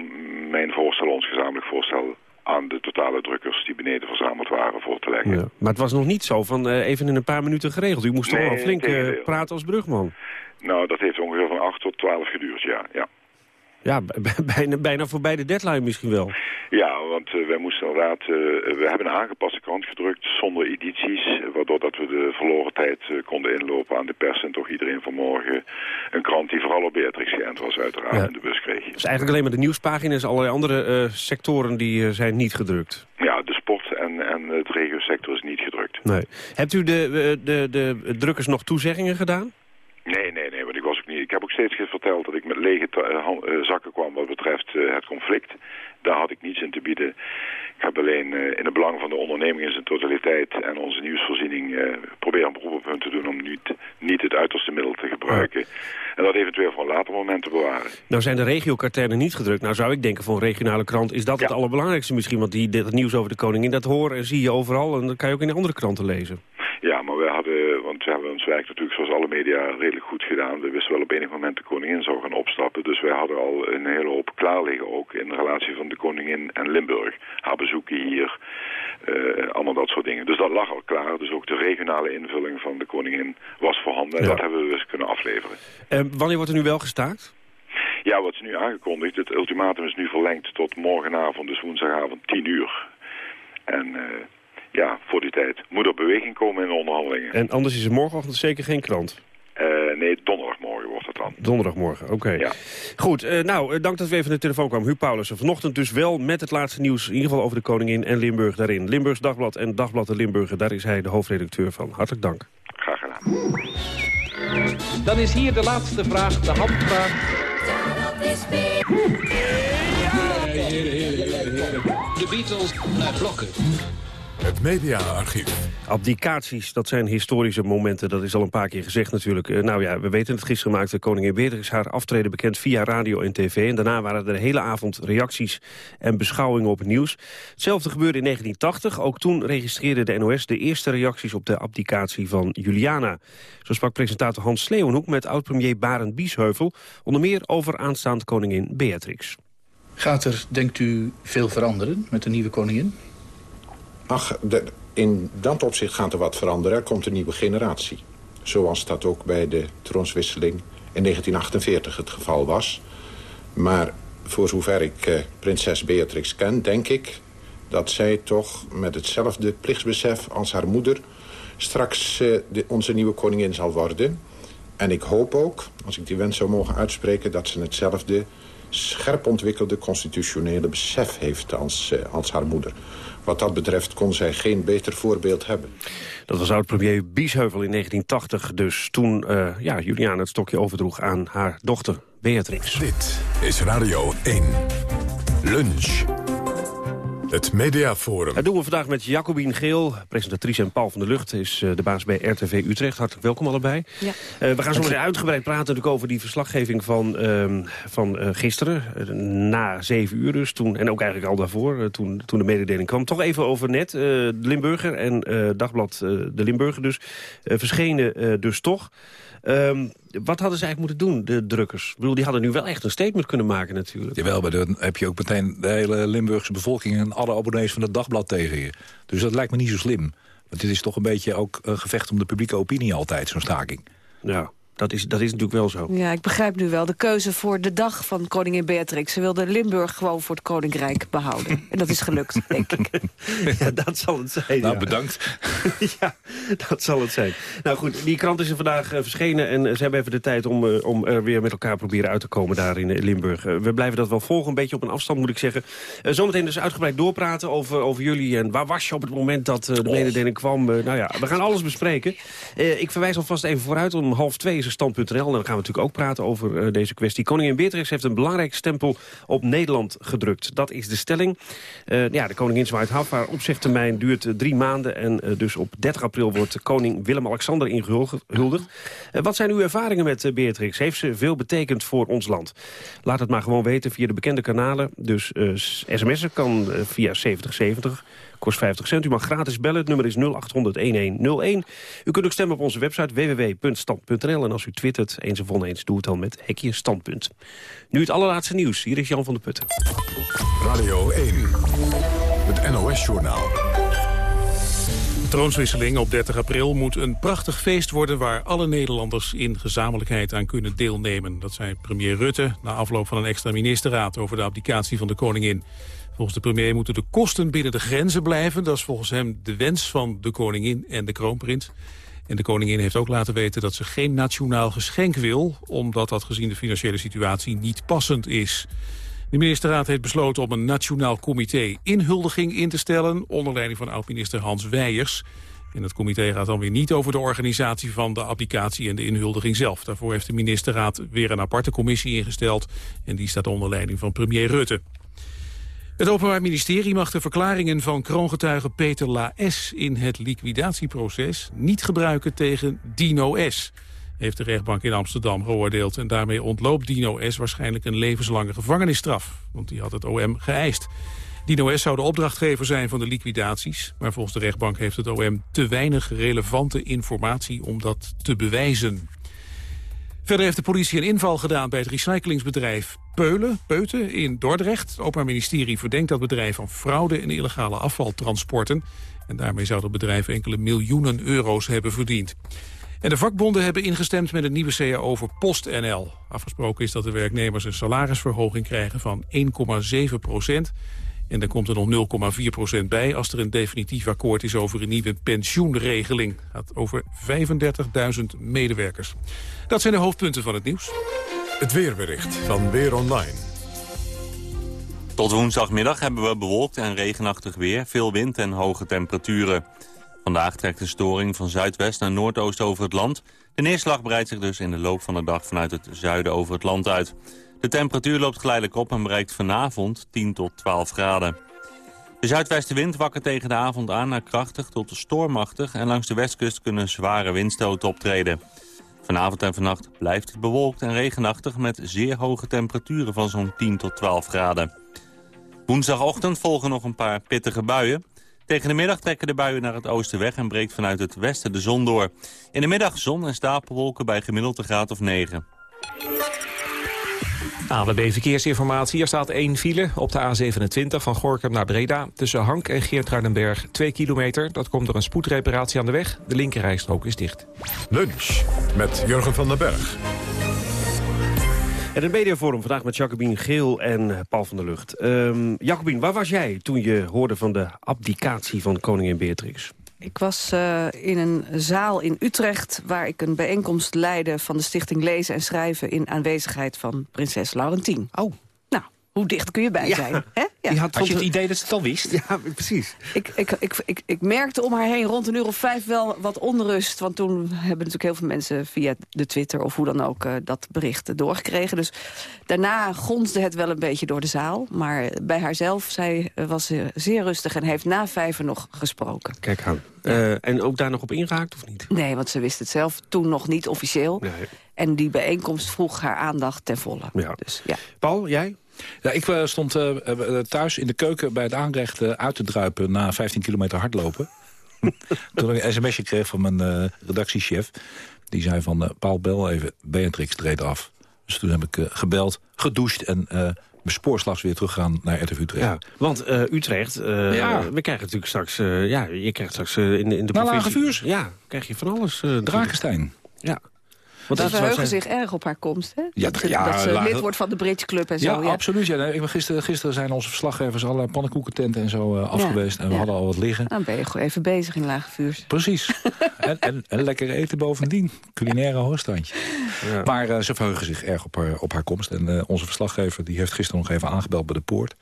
mijn voorstel, ons gezamenlijk voorstel, aan de totale drukkers die beneden verzameld waren voor te leggen. Ja, maar het was nog niet zo van uh, even in een paar minuten geregeld. U moest nee, toch wel flink uh, praten als brugman. Nou, dat heeft ongeveer van 8 tot 12 geduurd, ja. ja. Ja, bijna, bijna voorbij de deadline misschien wel. Ja, want uh, wij moesten inderdaad... Uh, we hebben een aangepaste krant gedrukt zonder edities... waardoor dat we de verloren tijd uh, konden inlopen aan de pers... en toch iedereen vanmorgen een krant die vooral op Beatrix geënt was... uiteraard ja. in de bus kreeg. Dus eigenlijk alleen maar de nieuwspagina's... allerlei andere sectoren die zijn niet gedrukt. Ja, de sport en, en het regiosector is niet gedrukt. Nee. Hebt u de, de, de drukkers nog toezeggingen gedaan? Nee, nee, nee, heb ook steeds verteld dat ik met lege uh, zakken kwam wat betreft uh, het conflict. Daar had ik niets in te bieden. Ik heb alleen in het belang van de onderneming in zijn totaliteit en onze nieuwsvoorziening proberen een beroep op hun te doen om niet, niet het uiterste middel te gebruiken. Ja. En dat eventueel voor een later moment te bewaren. Nou zijn de regiokarternen niet gedrukt. Nou zou ik denken voor een regionale krant is dat ja. het allerbelangrijkste misschien. Want die, dit nieuws over de koningin, dat horen en zie je overal. En dat kan je ook in de andere kranten lezen. Ja, maar we hadden, want we hebben ons werk natuurlijk zoals alle media redelijk goed gedaan. We wisten wel op enig moment de koningin zou gaan opstappen. Dus wij hadden al een hele hoop klaar liggen ook in de relatie van de koningin en Limburg. Haar bezoeken hier, uh, allemaal dat soort dingen. Dus dat lag al klaar. Dus ook de regionale invulling van de koningin was voorhanden. En ja. dat hebben we dus kunnen afleveren. En wanneer wordt er nu wel gestaakt? Ja, wat is nu aangekondigd. Het ultimatum is nu verlengd tot morgenavond, dus woensdagavond 10 uur. En... Uh, ja, voor die tijd moet er beweging komen in de onderhandelingen. En anders is er morgenochtend zeker geen krant? Uh, nee, donderdagmorgen Donderdagmorgen, oké. Okay. Ja. Goed, uh, nou, dank dat we even naar de telefoon kwamen. Huub Paulussen, vanochtend dus wel met het laatste nieuws... in ieder geval over de koningin en Limburg daarin. Limburgs Dagblad en Dagblad de Limburger, daar is hij de hoofdredacteur van. Hartelijk dank. Graag gedaan. Dan is hier de laatste vraag, de handvraag. De Beatles naar blokken. Het mediaarchief. Abdicaties, dat zijn historische momenten. Dat is al een paar keer gezegd natuurlijk. Uh, nou ja, we weten het gisteren maakte koningin Beatrix haar aftreden bekend via radio en tv. En daarna waren er de hele avond reacties en beschouwingen op het nieuws. Hetzelfde gebeurde in 1980. Ook toen registreerde de NOS de eerste reacties op de abdicatie van Juliana. Zo sprak presentator Hans Sleeuwenhoek met oud-premier Barend Biesheuvel... onder meer over aanstaande koningin Beatrix. Gaat er, denkt u, veel veranderen met de nieuwe koningin? Ach, in dat opzicht gaat er wat veranderen. Er komt een nieuwe generatie. Zoals dat ook bij de troonswisseling in 1948 het geval was. Maar voor zover ik uh, prinses Beatrix ken, denk ik... dat zij toch met hetzelfde plichtsbesef als haar moeder... straks uh, de, onze nieuwe koningin zal worden. En ik hoop ook, als ik die wens zou mogen uitspreken... dat ze hetzelfde scherp ontwikkelde constitutionele besef heeft als, uh, als haar moeder. Wat dat betreft kon zij geen beter voorbeeld hebben. Dat was oud-premier Biesheuvel in 1980. Dus toen uh, ja, Juliana het stokje overdroeg aan haar dochter Beatrix. Dit is Radio 1. Lunch. Het Mediaforum. Dat doen we vandaag met Jacobien Geel, presentatrice en Paul van der Lucht... is uh, de baas bij RTV Utrecht. Hartelijk welkom allebei. Ja. Uh, we gaan zo meteen uitgebreid praten natuurlijk over die verslaggeving van, uh, van gisteren. na zeven uur dus, toen, en ook eigenlijk al daarvoor, toen, toen de mededeling kwam. Toch even over net, de Limburger en Dagblad De Limburger dus. verschenen dus toch... Um, wat hadden ze eigenlijk moeten doen, de drukkers? Ik bedoel, die hadden nu wel echt een statement kunnen maken natuurlijk. Jawel, maar dan heb je ook meteen de hele Limburgse bevolking... en alle abonnees van het dagblad tegen je. Dus dat lijkt me niet zo slim. Want dit is toch een beetje ook een gevecht om de publieke opinie altijd, zo'n staking. Ja, Dat is, dat is natuurlijk wel zo. Ja, ik begrijp nu wel. De keuze voor de dag van koningin Beatrix. Ze wilde Limburg gewoon voor het koninkrijk behouden. En dat is gelukt, denk ik. ja, dat zal het zijn. Nou, ja. bedankt. ja, dat zal het zijn. Nou goed, die krant is er vandaag eh, verschenen... en eh, ze hebben even de tijd om, eh, om er weer met elkaar proberen uit te komen daar in Limburg. We blijven dat wel volgen, een beetje op een afstand moet ik zeggen. Zometeen dus uitgebreid doorpraten over, over jullie... en waar was je op het moment dat de mededeling kwam. Nou ja, we gaan alles bespreken. Eh, ik verwijs alvast even vooruit. Om half twee is stand.nl. En dan gaan we natuurlijk ook praten over eh, deze kwestie. Koningin Beatrix heeft een belangrijke stempel op Nederland gedrukt. Dat is de stelling. Eh, ja, de koningin zwaait af. Haar opzegtermijn duurt eh, drie maanden. En dus op 30 april wordt koning Willem-Alexander ingehuldigd. Eh, wat zijn uw ervaringen met Beatrix? Heeft ze veel betekend voor ons land? Laat het maar gewoon weten via de bekende kanalen. Dus sms'en kan via 7070 kost 50 cent. U mag gratis bellen. Het nummer is 0800-1101. U kunt ook stemmen op onze website www.stand.nl. En als u twittert eens of oneens, doe het dan met hekje standpunt. Nu het allerlaatste nieuws. Hier is Jan van der Putten. Radio 1, het NOS-journaal. Troonswisseling op 30 april moet een prachtig feest worden... waar alle Nederlanders in gezamenlijkheid aan kunnen deelnemen. Dat zei premier Rutte na afloop van een extra ministerraad... over de abdicatie van de koningin. Volgens de premier moeten de kosten binnen de grenzen blijven. Dat is volgens hem de wens van de koningin en de kroonprins. En de koningin heeft ook laten weten dat ze geen nationaal geschenk wil... omdat dat gezien de financiële situatie niet passend is. De ministerraad heeft besloten om een nationaal comité inhuldiging in te stellen... onder leiding van oud-minister Hans Weijers. En het comité gaat dan weer niet over de organisatie van de applicatie en de inhuldiging zelf. Daarvoor heeft de ministerraad weer een aparte commissie ingesteld... en die staat onder leiding van premier Rutte. Het Openbaar Ministerie mag de verklaringen van kroongetuige Peter Laes in het liquidatieproces niet gebruiken tegen Dino S. Heeft de rechtbank in Amsterdam geoordeeld. En daarmee ontloopt Dino S. waarschijnlijk een levenslange gevangenisstraf. Want die had het OM geëist. Dino S. zou de opdrachtgever zijn van de liquidaties. Maar volgens de rechtbank heeft het OM te weinig relevante informatie om dat te bewijzen. Verder heeft de politie een inval gedaan bij het recyclingsbedrijf Peulen, Peuten in Dordrecht. Het Openbaar Ministerie verdenkt dat bedrijf van fraude en illegale afvaltransporten. En daarmee zou het bedrijf enkele miljoenen euro's hebben verdiend. En de vakbonden hebben ingestemd met een nieuwe CAO voor PostNL. Afgesproken is dat de werknemers een salarisverhoging krijgen van 1,7 procent. En er komt er nog 0,4 procent bij als er een definitief akkoord is over een nieuwe pensioenregeling. Het gaat over 35.000 medewerkers. Dat zijn de hoofdpunten van het nieuws. Het weerbericht van Weer Online. Tot woensdagmiddag hebben we bewolkt en regenachtig weer, veel wind en hoge temperaturen. Vandaag trekt de storing van zuidwest naar noordoost over het land. De neerslag breidt zich dus in de loop van de dag vanuit het zuiden over het land uit. De temperatuur loopt geleidelijk op en bereikt vanavond 10 tot 12 graden. De zuidwestenwind wakkert tegen de avond aan naar krachtig tot stormachtig... en langs de westkust kunnen zware windstoten optreden. Vanavond en vannacht blijft het bewolkt en regenachtig... met zeer hoge temperaturen van zo'n 10 tot 12 graden. Woensdagochtend volgen nog een paar pittige buien. Tegen de middag trekken de buien naar het oosten weg... en breekt vanuit het westen de zon door. In de middag zon en stapelwolken bij gemiddelde graad of 9. ANWB Verkeersinformatie. Er staat één file op de A27 van Gorkum naar Breda... tussen Hank en Geertruidenberg 2 kilometer. Dat komt door een spoedreparatie aan de weg. De linkerrijstrook is dicht. Lunch met Jurgen van den Berg. En het mediaforum vandaag met Jacobien Geel en Paul van der Lucht. Um, Jacobien, waar was jij toen je hoorde van de abdicatie van koningin Beatrix? Ik was uh, in een zaal in Utrecht waar ik een bijeenkomst leidde... van de Stichting Lezen en Schrijven in aanwezigheid van prinses Laurentien. Oh. Nou, hoe dicht kun je bij ja. zijn? Hè? Ja. Die had, had je het idee dat ze het al wist? Ja, precies. Ik, ik, ik, ik, ik merkte om haar heen rond een uur of vijf wel wat onrust. Want toen hebben natuurlijk heel veel mensen via de Twitter of hoe dan ook uh, dat bericht doorgekregen. Dus daarna gonsde het wel een beetje door de zaal. Maar bij haarzelf, zij was uh, zeer rustig en heeft na vijven nog gesproken. Kijk aan. Ja. Uh, en ook daar nog op ingehaakt of niet? Nee, want ze wist het zelf toen nog niet officieel. Nee. En die bijeenkomst vroeg haar aandacht ten volle. Ja. Dus, ja. Paul, jij? Ja, ik uh, stond uh, thuis in de keuken bij het aanrecht uit te druipen... na 15 kilometer hardlopen. Toen ik een sms'je kreeg van mijn redactiechef. Die zei van, Paul, bel even, Beatrix treedt af. Dus toen heb ik gebeld, gedoucht en mijn spoorslags weer teruggaan naar RTV Utrecht. Ja, want uh, Utrecht, uh, ja. we krijgen natuurlijk straks... Uh, ja, je krijgt straks in, in de provincie... vuurs? Ja, krijg je van alles. Drakenstein. Ja. Want Ze dat verheugen zijn- zich erg op haar komst, hè? Ja, dat ze, ja, dat ze lid wordt van de Bridge Club en zo. Ja, absoluut. Ja. Nee, gisteren, gisteren zijn onze verslaggevers alle pannenkoekententen en zo eh, afgeweest. En we ja. hadden al wat liggen. Dan ben je gewoon even bezig in lage vuurs. Precies. en, en, en lekker eten bovendien. Culinaire hoogstandje. Maar eh, ze verheugen zich erg op haar, op haar komst. En eh, onze verslaggever die heeft gisteren nog even aangebeld bij de poort.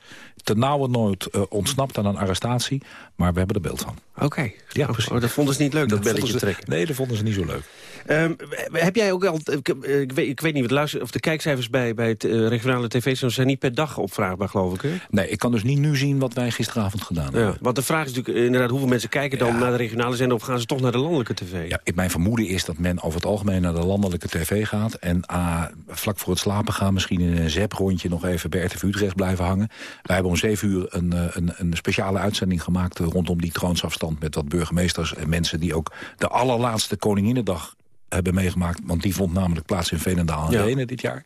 Ten nauwe nooit ontsnapt aan een arrestatie. Maar we hebben er beeld van. Oké. Ja, precies. Oh, dat vonden ze niet leuk, dat, belletje ze- trekken. Nee, dat vonden ze niet zo leuk. Ehm, heb jij ook al... Ik, eh, ik weet, ik weet niet, wat luister, of de kijkcijfers bij, bij het eh, regionale tv-stations zijn niet per dag opvraagbaar, geloof ik, hè? Nee, ik kan dus niet nu zien wat wij gisteravond gedaan hebben. Ja, want de vraag is natuurlijk eh, inderdaad hoeveel mensen kijken dan naar de regionale zender... of gaan ze toch naar de landelijke tv? Ja, mijn vermoeden is dat men over het algemeen naar de landelijke tv gaat... en ah, vlak voor het slapen gaan misschien in een zeprondje nog even bij RTV Utrecht blijven hangen. Wij hebben om zeven uur een, eh, een, een speciale uitzending gemaakt... eh, rondom die troonsafstand met wat burgemeesters en mensen... die ook de allerlaatste Koninginnedag hebben meegemaakt. Want die vond namelijk plaats in Veenendaal en Ja. Renen dit jaar.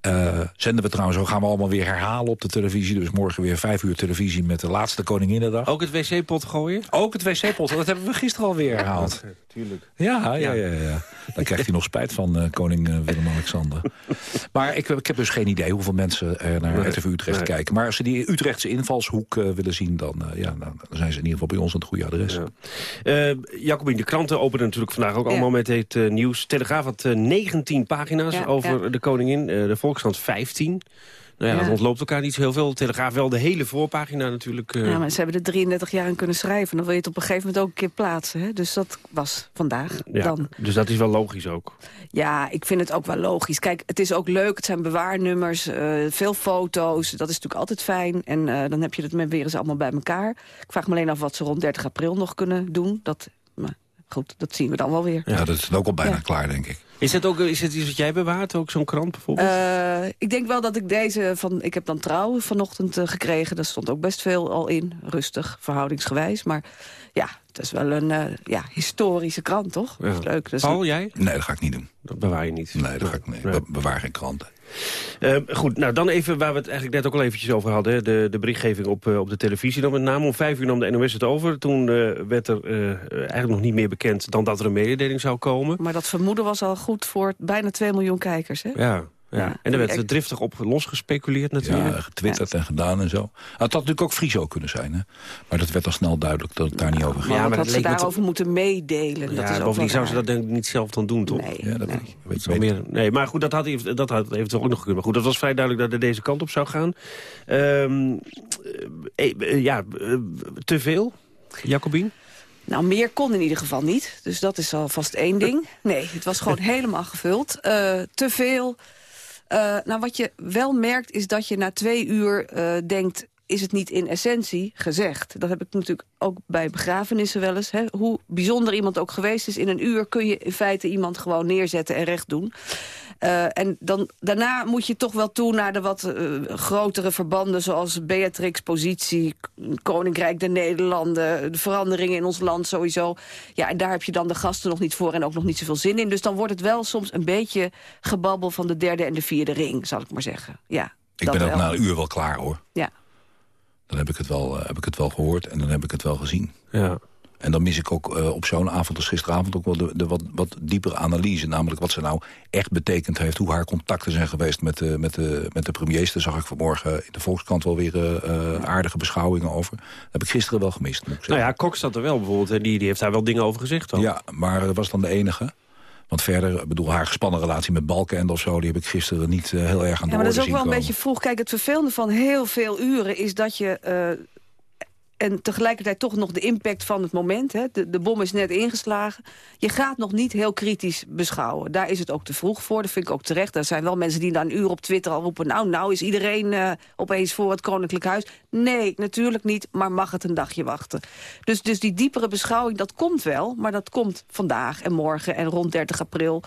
Eh, zenden we trouwens, zo gaan we allemaal weer herhalen op de televisie. Dus morgen weer vijf uur televisie met de laatste Koninginnedag. Ook het wc-pot gooien? Ook het wc-pot, dat hebben we gisteren alweer herhaald. Tuurlijk. Ja, ja, ja. ja. Dan krijgt hij nog spijt van eh, koning eh, Willem-Alexander. maar ik, ik heb dus geen idee hoeveel mensen er naar Nee, RTV Utrecht nee. kijken. Maar als ze die Utrechtse invalshoek eh, willen zien... Dan, eh, ja, dan dan zijn ze in ieder geval bij ons aan het goede adres. Eh Jacobien, de kranten openen natuurlijk vandaag ook allemaal met het eh, nieuws. Telegraaf had eh, 19 pagina's Ja, over ja. de koningin. eh, de Volkskrant 15. Nou ja, Ja. dat ontloopt elkaar niet zo heel veel. Telegraaf wel de hele voorpagina natuurlijk. eh, Ja, maar ze hebben er 33 jaar aan kunnen schrijven. Dan wil je het op een gegeven moment ook een keer plaatsen. Hè? Dus dat was vandaag ja, dan. Dus dat is wel logisch ook. Ja, ik vind het ook wel logisch. Kijk, het is ook leuk. Het zijn bewaarnummers, eh, veel foto's. Dat is natuurlijk altijd fijn. En eh, dan heb je het met weer eens allemaal bij elkaar. Ik vraag me alleen af wat ze rond 30 april nog kunnen doen. Dat, goed, dat zien we dan wel weer. Ja, dat is ook al bijna Ja. klaar, denk ik. Is het ook is het iets wat jij bewaart, ook zo'n krant bijvoorbeeld? Eh, ik denk wel dat ik deze van... Ik heb dan trouw vanochtend eh, gekregen. Daar stond ook best veel al in. Rustig, verhoudingsgewijs. Maar ja, het is wel een eh, ja, historische krant, toch? Dat is leuk. Dus Paul, jij? Nee, dat ga ik niet doen. Dat bewaar je niet. Nee, dat ga ik nee. Nee. Be- Bewaar geen kranten. Eh, goed, nou dan even waar we het eigenlijk net ook al eventjes over hadden. hè. De, de berichtgeving op, eh, op de televisie. Dan met name om vijf uur nam de NOS het over. Toen eh, werd er eh, eigenlijk nog niet meer bekend dan dat er een mededeling zou komen. Maar dat vermoeden was al goed voor bijna 2 miljoen kijkers, hè? Ja, ja. En er werd ik- driftig op losgespeculeerd natuurlijk. Ja, getwitterd en gedaan en zo. Het had natuurlijk ook Friso kunnen zijn, hè? Maar dat werd al snel duidelijk dat het daar niet over ging. Ja, wat maar had dat ze daarover moeten meedelen? dat is Ja, ook bovendien wel zou ze dat denk ik niet zelf dan doen, toch? Nee, Ja, dat nee. weet ik. Weet, wel meer, nee, maar goed, dat had, even- dat had eventueel ook nog gekund. Maar goed, dat was vrij duidelijk dat er deze kant op zou gaan. Ehm, eh, eh, ja, eh, te veel, Jacobien? Nou, meer kon in ieder geval niet. Dus dat is alvast één ding. Nee, het was gewoon helemaal gevuld. Eh, te veel. Eh, nou, wat je wel merkt is dat je na twee uur eh, denkt... is het niet in essentie gezegd? Dat heb ik natuurlijk ook bij begrafenissen wel eens. Hè? Hoe bijzonder iemand ook geweest is... in een uur kun je in feite iemand gewoon neerzetten en recht doen. Eh, en dan, daarna moet je toch wel toe naar de wat eh, grotere verbanden... zoals Beatrix positie, Koninkrijk der Nederlanden... de veranderingen in ons land sowieso. Ja, en daar heb je dan de gasten nog niet voor en ook nog niet zoveel zin in. Dus dan wordt het wel soms een beetje gebabbel van de derde en de vierde ring, zal ik maar zeggen. Ja, Ik dat ben ook wel. na een uur wel klaar, hoor. Ja. Dan heb ik het wel, eh, heb ik het wel gehoord en dan heb ik het wel gezien. Ja. En dan mis ik ook eh, op zo'n avond als gisteravond ook wel de, de wat, wat diepere analyse. Namelijk wat ze nou echt betekend heeft. Hoe haar contacten zijn geweest met de, met de, met de premiers. Daar zag ik vanmorgen in de Volkskrant wel weer eh, eh, aardige beschouwingen over. Dat heb ik gisteren wel gemist, moet ik Nou ja, Kok staat er wel bijvoorbeeld. En die, die heeft daar wel dingen over gezegd. Dan. Ja, maar dat was dan de enige. Want verder, ik bedoel, haar gespannen relatie met Balkenende of zo... die heb ik gisteren niet heel erg aan de Ja, maar dat is ook wel een beetje vroeg. Kijk, het vervelende van heel veel uren is dat je... eh, en tegelijkertijd toch nog de impact van het moment. Hè? De, de bom is net ingeslagen. Je gaat nog niet heel kritisch beschouwen. Daar is het ook te vroeg voor. Dat vind ik ook terecht. Er zijn wel mensen die na een uur op Twitter al roepen... nou, nou is iedereen eh, opeens voor het Koninklijk Huis. Nee, natuurlijk niet, maar mag het een dagje wachten. Dus, dus die diepere beschouwing, dat komt wel. Maar dat komt vandaag en morgen en rond 30 april...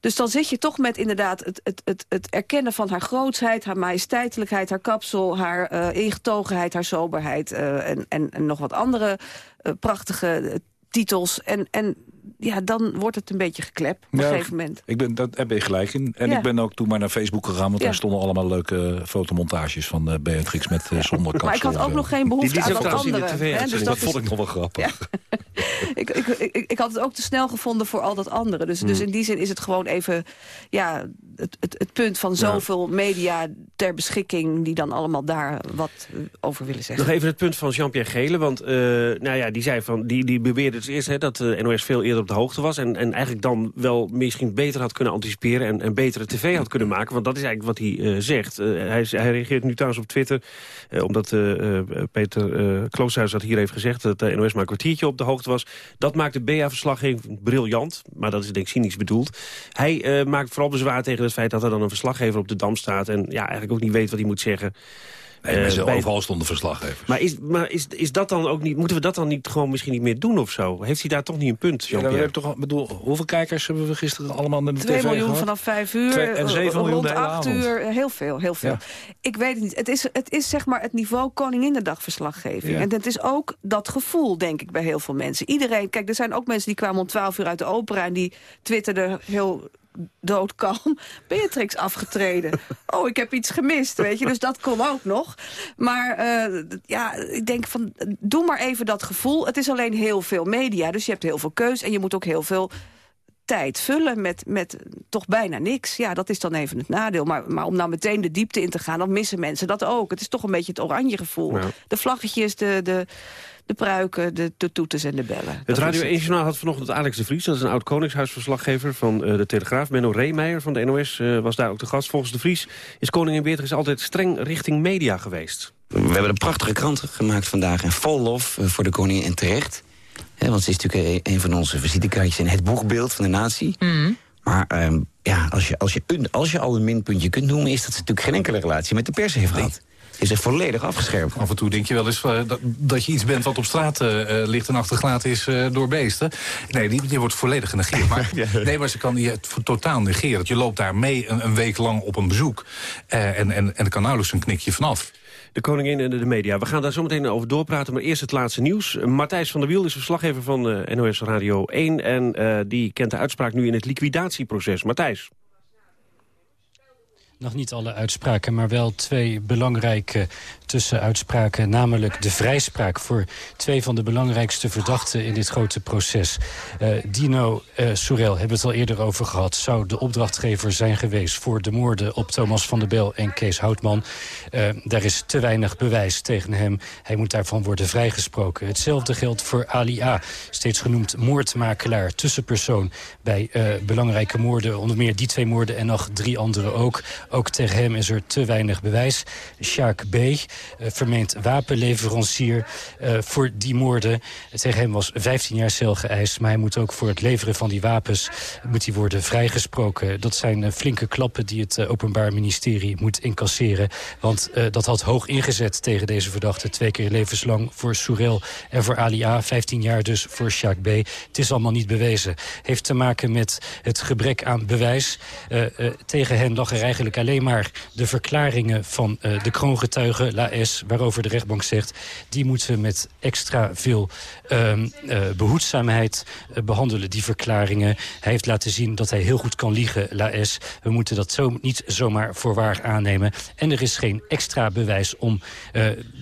Dus dan zit je toch met inderdaad het, het, het, het erkennen van haar grootsheid... haar majesteitelijkheid, haar kapsel, haar eh, ingetogenheid, haar soberheid... eh, en, en, en nog wat andere eh, prachtige titels. En, en ja, dan wordt het een beetje geklep op een gegeven moment. Ik ben, dat, daar ben je gelijk in. En Ja. ik ben ook toen maar naar Facebook gegaan... want Ja. daar stonden allemaal leuke fotomontages van eh, Beatrix met eh, zonder kapsel. Maar ik had ook nog geen behoefte aan dat andere. hè, dus dat dat vond is- ik nog wel grappig. ik, ik, ik, ik had het ook te snel gevonden voor al dat andere. Dus, dus Hmm. in die zin is het gewoon even ja, het, het, het punt van zoveel media ter beschikking... die dan allemaal daar wat eh, over willen zeggen. Nog even het punt van Jean-Pierre Gele. Want eh, nou ja, die, zei van, die, die beweerde dus eerst hè, dat de NOS veel eerder op de hoogte was. En, en eigenlijk dan wel misschien beter had kunnen anticiperen... en, en betere tv had kunnen maken. Want dat is eigenlijk wat hij eh, zegt. Eh, hij, hij reageert nu trouwens op Twitter. eh, omdat eh, eh, Peter eh Klooshuis dat hier heeft gezegd... dat de NOS maar een kwartiertje op de hoogte was. Dat maakt de BA-verslaggeving briljant. Maar dat is denk ik cynisch bedoeld. Hij eh, maakt vooral bezwaar tegen het feit dat er dan een verslaggever op de dam staat... en ja, eigenlijk ook niet weet wat hij moet zeggen... Nee, Eh, bij- overal stonden verslaggevers. maar, is, maar is, is dat dan ook niet, moeten we dat dan niet gewoon misschien niet meer doen of zo? Heeft hij daar toch niet een punt, Ja, dan Jean-Pierre? heb ik toch, al- bedoel, hoeveel kijkers hebben we gisteren allemaal naar de 2 tv miljoen gehad? vanaf 5 uur, Twee- en eh, 7 miljoen rond de hele 8 avond. uur. Heel veel, heel veel. Ja. Ik weet het niet. Het is, het is zeg maar het niveau Koninginnedagverslaggeving. Ja. En het is ook dat gevoel, denk ik, bij heel veel mensen. Iedereen, kijk, er zijn ook mensen die kwamen om 12 uur uit de opera... en die twitterden heel doodkalm. Beatrix afgetreden. oh, ik heb iets gemist, weet je. Dus dat kon ook nog. Maar eh, ja, ik denk van, doe maar even dat gevoel. Het is alleen heel veel media, dus je hebt heel veel keus... en je moet ook heel veel tijd vullen met, met toch bijna niks. Ja, dat is dan even het nadeel. Maar, maar om nou meteen de diepte in te gaan, dan missen mensen dat ook. Het is toch een beetje het oranje gevoel. Ja. De vlaggetjes, de, de, de pruiken, de, de toeters en de bellen. Het Dat Radio is 1 Journaal had vanochtend Alex de Vries. Dat is een oud-koningshuisverslaggever van eh, de Telegraaf. Menno Reemeijer van de NOS eh, was daar ook de gast. Volgens de Vries is koningin Beatrix altijd streng richting media geweest. We hebben een prachtige krant gemaakt vandaag en vol lof eh, voor de koningin en terecht. Hè, want ze is natuurlijk een- van onze visitekaartjes in het boegbeeld van de natie. Maar ehm, ja, als je, als, je, een- als je al een minpuntje kunt noemen... is dat ze natuurlijk geen enkele relatie met de pers heeft gehad. Ze is er volledig afgeschermd. Af en toe denk je wel eens eh, dat, dat je iets bent wat op straat eh, eh, ligt en achtergelaten is eh, door beesten. Nee, die, die wordt volledig genegeerd. Maar, Nee, maar ze kan die het totaal negeren. Je loopt daar mee een, een week lang op een bezoek. eh, en, en, en er kan nauwelijks een knikje vanaf. De koningin en de, media. We gaan daar zo meteen over doorpraten, maar eerst het laatste nieuws. Matthijs van der Wiel is verslaggever van eh, NOS Radio 1... en eh, die kent de uitspraak nu in het liquidatieproces. Matthijs. Nog niet alle uitspraken, maar wel twee belangrijke tussenuitspraken. Namelijk de vrijspraak voor twee van de belangrijkste verdachten in dit grote proces. Eh, Dino eh Soerel, hebben we het al eerder over gehad... zou de opdrachtgever zijn geweest voor de moorden op Thomas van der Bel en Kees Houtman. Eh, daar is te weinig bewijs tegen hem. Hij moet daarvan worden vrijgesproken. Hetzelfde geldt voor Ali A, steeds genoemd moordmakelaar, tussenpersoon... bij belangrijke moorden, onder meer die twee moorden en nog drie andere ook. Ook tegen hem is er te weinig bewijs. Sjaak B., eh, vermeend wapenleverancier eh, voor die moorden. Tegen hem was 15 jaar cel geëist, maar hij moet ook voor het leveren van die wapens moet hij worden vrijgesproken. Dat zijn eh, flinke klappen die het Openbaar Ministerie moet incasseren. Want dat had hoog ingezet tegen deze verdachte. Twee keer levenslang voor Soerel en voor Ali A. 15 jaar dus voor Sjaak B. Het is allemaal niet bewezen. Heeft te maken met het gebrek aan bewijs. Tegen hen lag er eigenlijk alleen maar de verklaringen van eh, de kroongetuige, La S, waarover de rechtbank zegt... die moeten met extra veel ehm, eh, behoedzaamheid eh, behandelen, die verklaringen. Hij heeft laten zien dat hij heel goed kan liegen, La S. We moeten dat zo niet zomaar voor waar aannemen. En er is geen extra bewijs om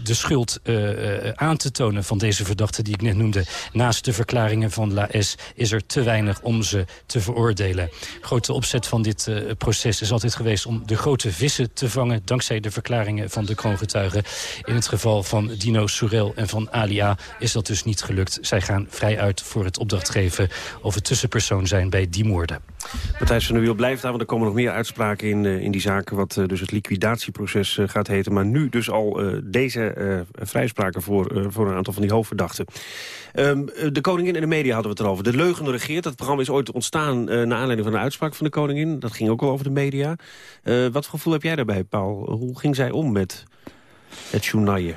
de schuld eh, eh, aan te tonen van deze verdachte die ik net noemde. Naast de verklaringen van La S is er te weinig om ze te veroordelen. Grote opzet van dit eh, proces is altijd geweest om de grote vissen te vangen... dankzij de verklaringen van de kroongetuigen. In het geval van Dino Soerel en van Alia is dat dus niet gelukt. Zij gaan vrij uit voor het opdrachtgeven of het tussenpersoon zijn bij die moorden. Matthijs van der Wiel blijft daar, want er komen nog meer uitspraken in, in die zaken... wat dus het liquidatieproces gaat heten. Maar nu dus al deze vrijspraken voor, eh, voor een aantal van die hoofdverdachten. Ehm, eh, de koningin en de media hadden we het erover. De leugen regeert, dat programma is ooit ontstaan... eh naar aanleiding van de uitspraak van de koningin. Dat ging ook al over de media. Eh, wat gevoel heb jij daarbij, Paul? Hoe ging zij om met het journaille?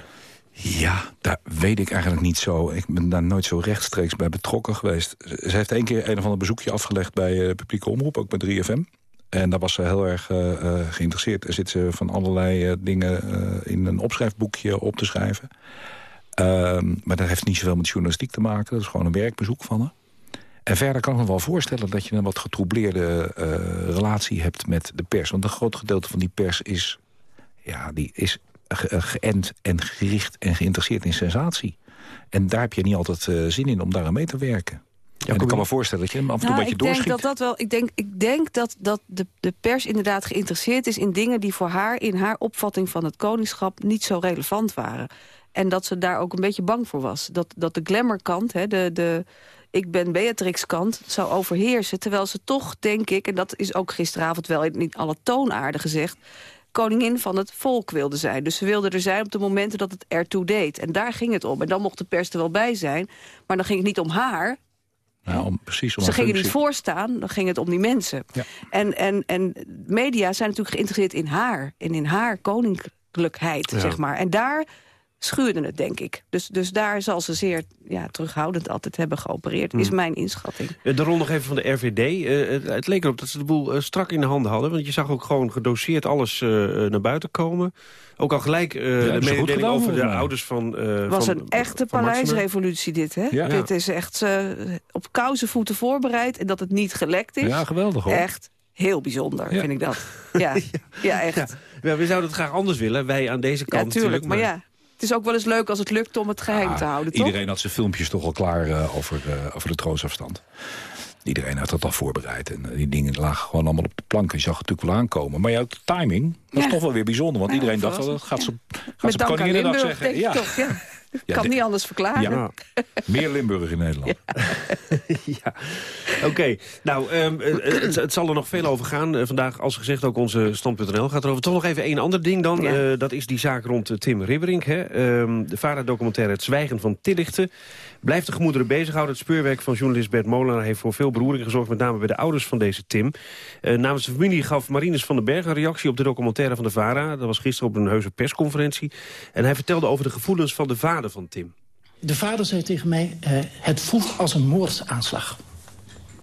Ja, daar weet ik eigenlijk niet zo. Ik ben daar nooit zo rechtstreeks bij betrokken geweest. Ze heeft één keer een of ander bezoekje afgelegd bij publieke omroep, ook bij 3FM. En daar was ze heel erg uh, uh, geïnteresseerd. Er zit ze van allerlei uh, dingen in een opschrijfboekje op te schrijven. Ehm, maar dat heeft niet zoveel met journalistiek te maken. Dat is gewoon een werkbezoek van haar. En verder kan ik me wel voorstellen dat je een wat getroubleerde relatie hebt met de pers. Want een groot gedeelte van die pers is, ja, die is ge geënt en gericht en geïnteresseerd in sensatie. En daar heb je niet altijd zin in om daar aan mee te werken. Ja, ik kan me voorstellen dat je hem af en toe nou, een beetje doorschiet. Ik denk dat dat wel. Ik denk, ik denk dat, dat de, de pers inderdaad geïnteresseerd is in dingen die voor haar in haar opvatting van het koningschap niet zo relevant waren. En dat ze daar ook een beetje bang voor was. Dat, dat de glamourkant, hè, de, de ik ben Beatrix-kant, zou overheersen. Terwijl ze toch, denk ik, en dat is ook gisteravond wel in niet alle toonaarden gezegd koningin van het volk wilde zijn. Dus ze wilde er zijn op de momenten dat het ertoe deed. En daar ging het om. En dan mocht de pers er wel bij zijn. Maar dan ging het niet om haar. Ja, om, precies om ze gingen niet voorstaan, dan ging het om die mensen. Ja. En, en, en media zijn natuurlijk geïnteresseerd in haar. En in haar koninklijkheid, ja. zeg maar. En daar schuurde het, denk ik. Dus, dus daar zal ze zeer ja, terughoudend altijd hebben geopereerd, is mijn inschatting. De rol nog even van de RVD. Uh, het, het, leek erop dat ze de boel uh, strak in de handen hadden. Want je zag ook gewoon gedoseerd alles uh, naar buiten komen. Ook al gelijk ja, de mededeling over de ouders van Het was van, een echte paleisrevolutie dit, hè? Ja. Dit is echt op kouze voeten voorbereid. En dat het niet gelekt is. Ja, geweldig hoor. Echt heel bijzonder, ja. vind ik dat. Ja, ja. echt. Ja, we zouden het graag anders willen, wij aan deze kant ja, tuurlijk, maar, maar ja. Het is ook wel eens leuk als het lukt om het geheim ja, te houden, Iedereen toch? had zijn filmpjes toch al klaar uh, over, uh, over de troonsafstand. Iedereen had dat al voorbereid. En uh, die dingen lagen gewoon allemaal op de plank. Je zag het natuurlijk wel aankomen. Maar jouw timing was ja. toch wel weer bijzonder. Want iedereen dacht, dat gaat ze, gaat ze op Koninginnedag zeggen. Ja. Toch, ja. Ik ja, kan het niet anders verklaren. Ja, meer Limburg in Nederland. Ja, ja. oké. Okay. Nou, um, het, het, zal er nog veel over gaan. Uh, vandaag, als gezegd, ook onze stand.nl gaat erover. Toch nog even één ander ding dan. Ja. Uh, dat is die zaak rond Tim Ribberink. Hè. Um, de VARA-documentaire Het Zwijgen van Tillichten... blijft de gemoederen bezighouden. Het speurwerk van journalist Bert Molenaar... heeft voor veel beroering gezorgd, met name bij de ouders van deze Tim. namens de familie gaf Marines van den Berg een reactie op de documentaire van de VARA. Dat was gisteren op een heuse persconferentie. En hij vertelde over de gevoelens van de vader van Tim. De vader zei tegen mij, uh, het voelt als een moordaanslag.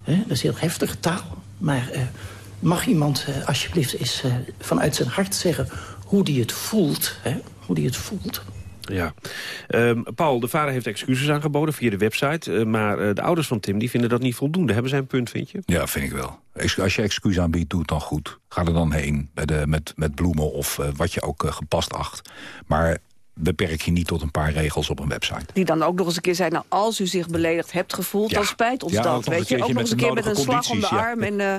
Dat is heel heftige taal, maar uh, mag iemand alsjeblieft eens vanuit zijn hart zeggen hoe die het voelt, hoe die het voelt. Ja. Um, Paul, de vader heeft excuses aangeboden via de website. Uh, maar uh, de ouders van Tim die vinden dat niet voldoende. Hebben zij een punt, vind je? Ja, vind ik wel. Als je excuus aanbiedt, doe het dan goed. Ga er dan heen bij de, met, met bloemen of uh, wat je ook gepast acht. Maar beperk je niet tot een paar regels op een website. Die dan ook nog eens een keer zijn, nou, als u zich beledigd hebt gevoeld, ja. dan spijt ons ja, dat. Weet je, ook nog eens een keer met een slag om de ja. arm. En, uh,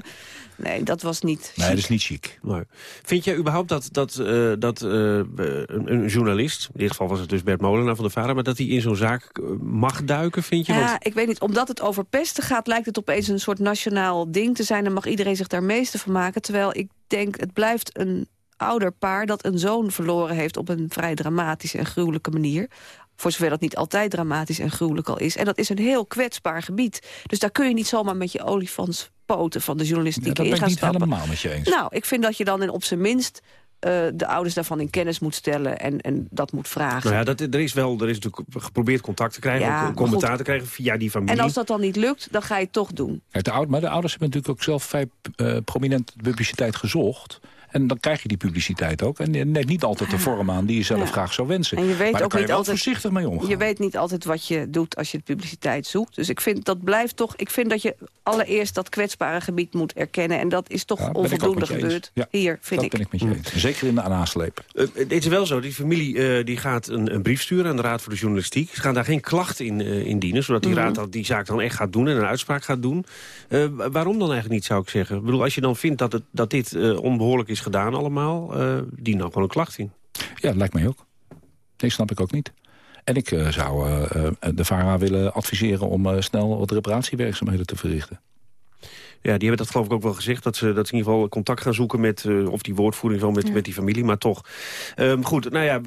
nee, dat was niet. Nee, dat is niet chic. Nee. Vind jij überhaupt dat, dat, uh, dat uh, een, een, journalist, in dit geval was het dus Bert Molenaar van de Vader, maar dat hij in zo'n zaak mag duiken, vind je? Ja, Want... ik weet niet. Omdat het over pesten gaat, lijkt het opeens een soort nationaal ding te zijn. En mag iedereen zich daar meeste van maken. Terwijl ik denk, het blijft een ouderpaar dat een zoon verloren heeft... op een vrij dramatische en gruwelijke manier. Voor zover dat niet altijd dramatisch en gruwelijk al is. En dat is een heel kwetsbaar gebied. Dus daar kun je niet zomaar met je olifantspoten van de journalistiek ja. Dat ben ik niet helemaal met je eens. Nou, ik vind dat je dan in op zijn minst... Uh, de ouders daarvan in kennis moet stellen en, en dat moet vragen. Nou ja, dat, er is wel er is natuurlijk geprobeerd contact te krijgen, ja, ook commentaar te krijgen via die familie. En als dat dan niet lukt, dan ga je het toch doen. Ja, de oud, maar de ouders hebben natuurlijk ook zelf vrij uh, prominent publiciteit gezocht. En dan krijg je die publiciteit ook. En net niet altijd de vorm aan die je zelf ja. graag zou wensen. En je weet maar ook kan niet je altijd, voorzichtig mee omgaan. Je weet niet altijd wat je doet als je de publiciteit zoekt. Dus ik vind dat blijft toch. Ik vind dat je allereerst dat kwetsbare gebied moet erkennen. En dat is toch ja, onvoldoende gebeurd. Ja, Hier, vind dat ik. ben ik met je eens. Zeker in de nasleep. Uh, het is wel zo, die familie uh, die gaat een, een, brief sturen aan de Raad voor de Journalistiek. Ze gaan daar geen klacht in uh, indienen, zodat die mm -hmm. raad dat die zaak dan echt gaat doen en een uitspraak gaat doen. waarom dan eigenlijk niet, zou ik zeggen? Ik bedoel, als je dan vindt dat, het, dat dit onbehoorlijk is gedaan allemaal, dien dan gewoon een klacht in. Ja, dat lijkt mij ook. Nee, snap ik ook niet. En ik uh, zou uh, de VARA willen adviseren om snel wat reparatiewerkzaamheden te verrichten. Ja, die hebben dat geloof ik ook wel gezegd. Dat ze, dat ze in ieder geval contact gaan zoeken met, uh, of die woordvoering van met, ja. met die familie. Maar toch. Um, goed, nou ja,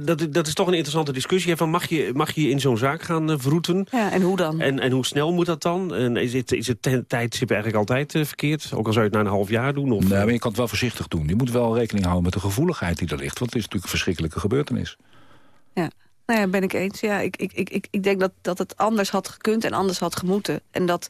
dat, dat is toch een interessante discussie. Van mag, je, mag je in zo'n zaak gaan uh, verroeten? Ja, en hoe dan? En, en hoe snel moet dat dan? En is het, is het tijdstip eigenlijk altijd uh, verkeerd? Ook al zou je het na een half jaar doen? Of? Nee, maar je kan het wel voorzichtig doen. Je moet wel rekening houden met de gevoeligheid die er ligt. Want het is natuurlijk een verschrikkelijke gebeurtenis. Ja. Nou ja, ben ik eens. Ja, ik, ik, ik, ik denk dat, dat het anders had gekund en anders had gemoeten. En dat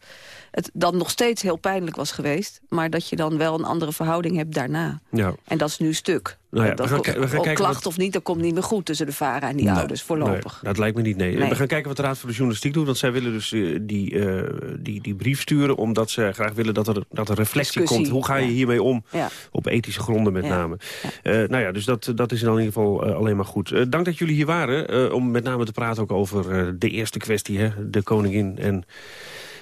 het dan nog steeds heel pijnlijk was geweest. Maar dat je dan wel een andere verhouding hebt daarna. Ja. En dat is nu stuk. Nou ja, dat, we gaan, we gaan of kijken klacht wat- of niet, dat komt niet meer goed tussen de VARA en die ouders voorlopig. Nee, dat lijkt me niet, nee. Nee. We gaan kijken wat de Raad voor de Journalistiek doet. Want zij willen dus eh, die, eh, die, die brief sturen... omdat ze graag willen dat er, dat er reflectie Discussie, komt. Hoe ga je ja. hiermee om? Ja. Op ethische gronden met name. Eh, nou ja, dus dat, dat is in ieder geval alleen maar goed. Dank dat jullie hier waren. om met name te praten ook over de eerste kwestie. Hè, de koningin en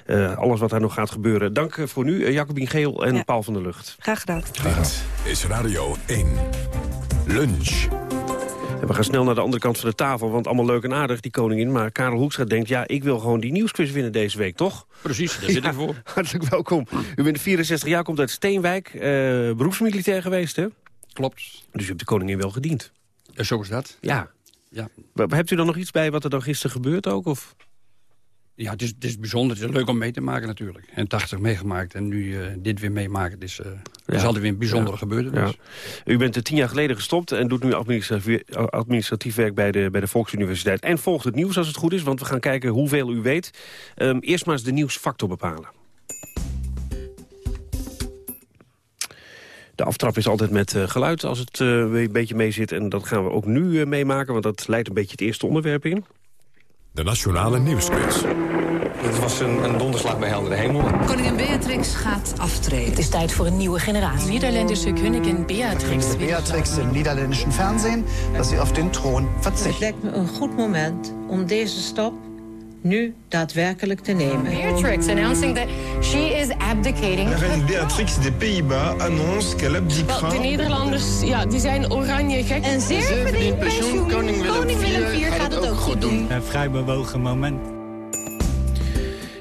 eh, alles wat daar nog gaat gebeuren. Dank eh, voor nu, eh, Jacobien Geel en Paul van der Lucht. Graag gedaan. Dit is Radio 1. Lunch. En we gaan snel naar de andere kant van de tafel, want allemaal leuk en aardig, die koningin. Maar Karel Hoekstra denkt, ja, ik wil gewoon die nieuwsquiz winnen deze week, toch? Precies, daar zit Ja, ik voor. Hartelijk welkom. U bent 64 jaar, komt uit Steenwijk, eh, beroepsmilitair geweest, hè? Klopt. Dus u hebt de koningin wel gediend. Ja, zo is dat. Ja. Ja. Maar Hebt u dan nog iets bij wat er dan gisteren gebeurt ook? Of? Ja, het is, het is bijzonder. Het is leuk om mee te maken natuurlijk. En 80 meegemaakt en nu eh, dit weer meemaken. Het is, eh het is Ja. altijd weer een bijzondere Ja. gebeurtenis. Ja. U bent er tien jaar geleden gestopt en doet nu administratief, administratief werk bij de, bij de Volksuniversiteit. En volgt het nieuws als het goed is, want we gaan kijken hoeveel u weet. Ehm, eerst maar eens de nieuwsfactor bepalen. De aftrap is altijd met eh, geluid als het eh, een beetje mee zit. En dat gaan we ook nu eh, meemaken, want dat leidt een beetje het eerste onderwerp in. De Nationale Nieuwsquiz. Het was een, een donderslag bij heldere hemel. Koningin Beatrix gaat aftreden. Het is tijd voor een nieuwe generatie. Niederländische Königin Beatrix. Beatrix im niederländischen Fernsehen, dass sie auf den Thron Het verzichtet. lijkt me een goed moment om deze stap nu daadwerkelijk te nemen. Beatrix announcing that she is abdicating. Reine Beatrix des Pays-Bas annonce qu'elle abdiquera. de Nederlanders ja, die zijn oranje gek. En zeer verdiend pensioen. Koning goed doen. Een vrij bewogen moment.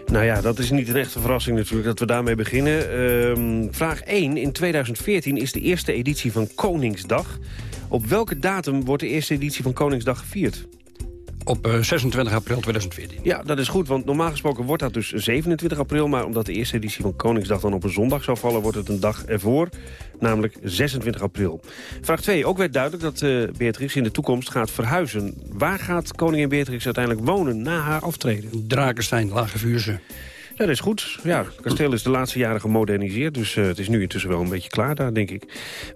Nou ja, dat is niet een echte verrassing natuurlijk dat we daarmee beginnen. Ehm, vraag 1. In 2014 is de eerste editie van Koningsdag. Op welke datum wordt de eerste editie van Koningsdag gevierd? Op eh, 26 april 2014. Ja, dat is goed, want normaal gesproken wordt dat dus 27 april... maar omdat de eerste editie van Koningsdag dan op een zondag zou vallen... wordt het een dag ervoor, namelijk 26 april. Vraag 2. Ook werd duidelijk dat eh, Beatrix in de toekomst gaat verhuizen. Waar gaat koningin Beatrix uiteindelijk wonen na haar aftreden? Drakenstein, Lage Vuurse. Dat is goed. Ja, het kasteel is de laatste jaren gemoderniseerd... dus eh, het is nu intussen wel een beetje klaar daar, denk ik.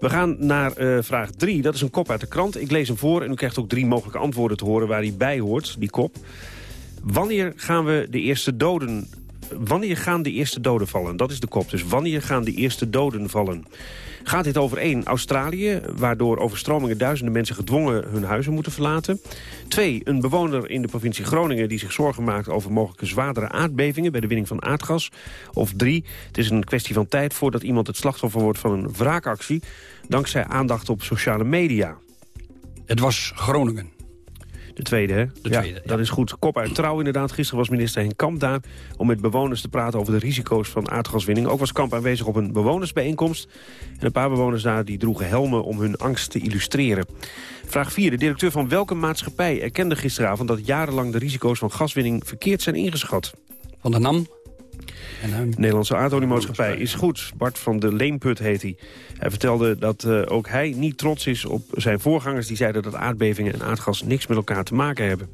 We gaan naar eh, vraag 3. Dat is een kop uit de krant. Ik lees hem voor en u krijgt ook drie mogelijke antwoorden te horen... waar hij bij hoort, die kop. Wanneer gaan we de eerste doden... Wanneer gaan de eerste doden vallen? Dat is de kop. Dus wanneer gaan de eerste doden vallen? Gaat dit over één Australië, waardoor overstromingen duizenden mensen gedwongen hun huizen moeten verlaten. Twee, een bewoner in de provincie Groningen die zich zorgen maakt over mogelijke zwaardere aardbevingen bij de winning van aardgas. Of drie, het is een kwestie van tijd voordat iemand het slachtoffer wordt van een wraakactie, dankzij aandacht op sociale media. Het was Groningen. De tweede, hè? De ja, tweede, dat is goed. Kop uit trouw inderdaad. Gisteren was minister Henk Kamp daar om met bewoners te praten over de risico's van aardgaswinning. Ook was Kamp aanwezig op een bewonersbijeenkomst. En een paar bewoners daar die droegen helmen om hun angst te illustreren. Vraag 4. De directeur van welke maatschappij erkende gisteravond dat jarenlang de risico's van gaswinning verkeerd zijn ingeschat? Van de NAM. En, Nederlandse aardoliemaatschappij is goed. Bart van de Leemput heet hij. Hij vertelde dat eh, ook hij niet trots is op zijn voorgangers... die zeiden dat aardbevingen en aardgas niks met elkaar te maken hebben.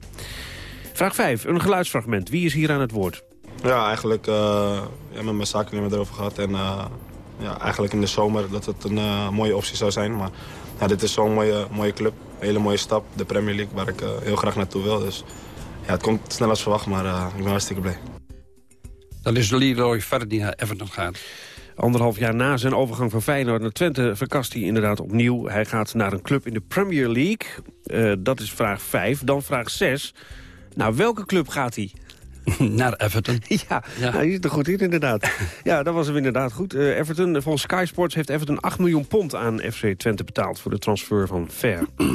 Vraag 5. Een geluidsfragment. Wie is hier aan het woord? Ja, eigenlijk eh, ja, met mijn zakennemer erover gehad. En eh, ja, eigenlijk in de zomer dat het een mooie optie zou zijn. Maar ja, dit is zo'n mooie, mooie club. Een hele mooie stap. De Premier League, waar ik eh, heel graag naartoe wil. Dus ja, het komt snel als verwacht, maar eh, ik ben hartstikke blij. Dat is Leroy verder die naar Everton gaat. Anderhalf jaar na zijn overgang van Feyenoord naar Twente verkast hij inderdaad opnieuw. Hij gaat naar een club in de Premier League. Eh, dat is vraag 5. Dan vraag 6. Nou, welke club gaat hij? naar Everton. Ja, Nou, die zit er goed in inderdaad. ja, dat was hem inderdaad goed. Eh, Everton, volgens Sky Sports heeft Everton 8 miljoen pond aan FC Twente betaald... voor de transfer van Ver.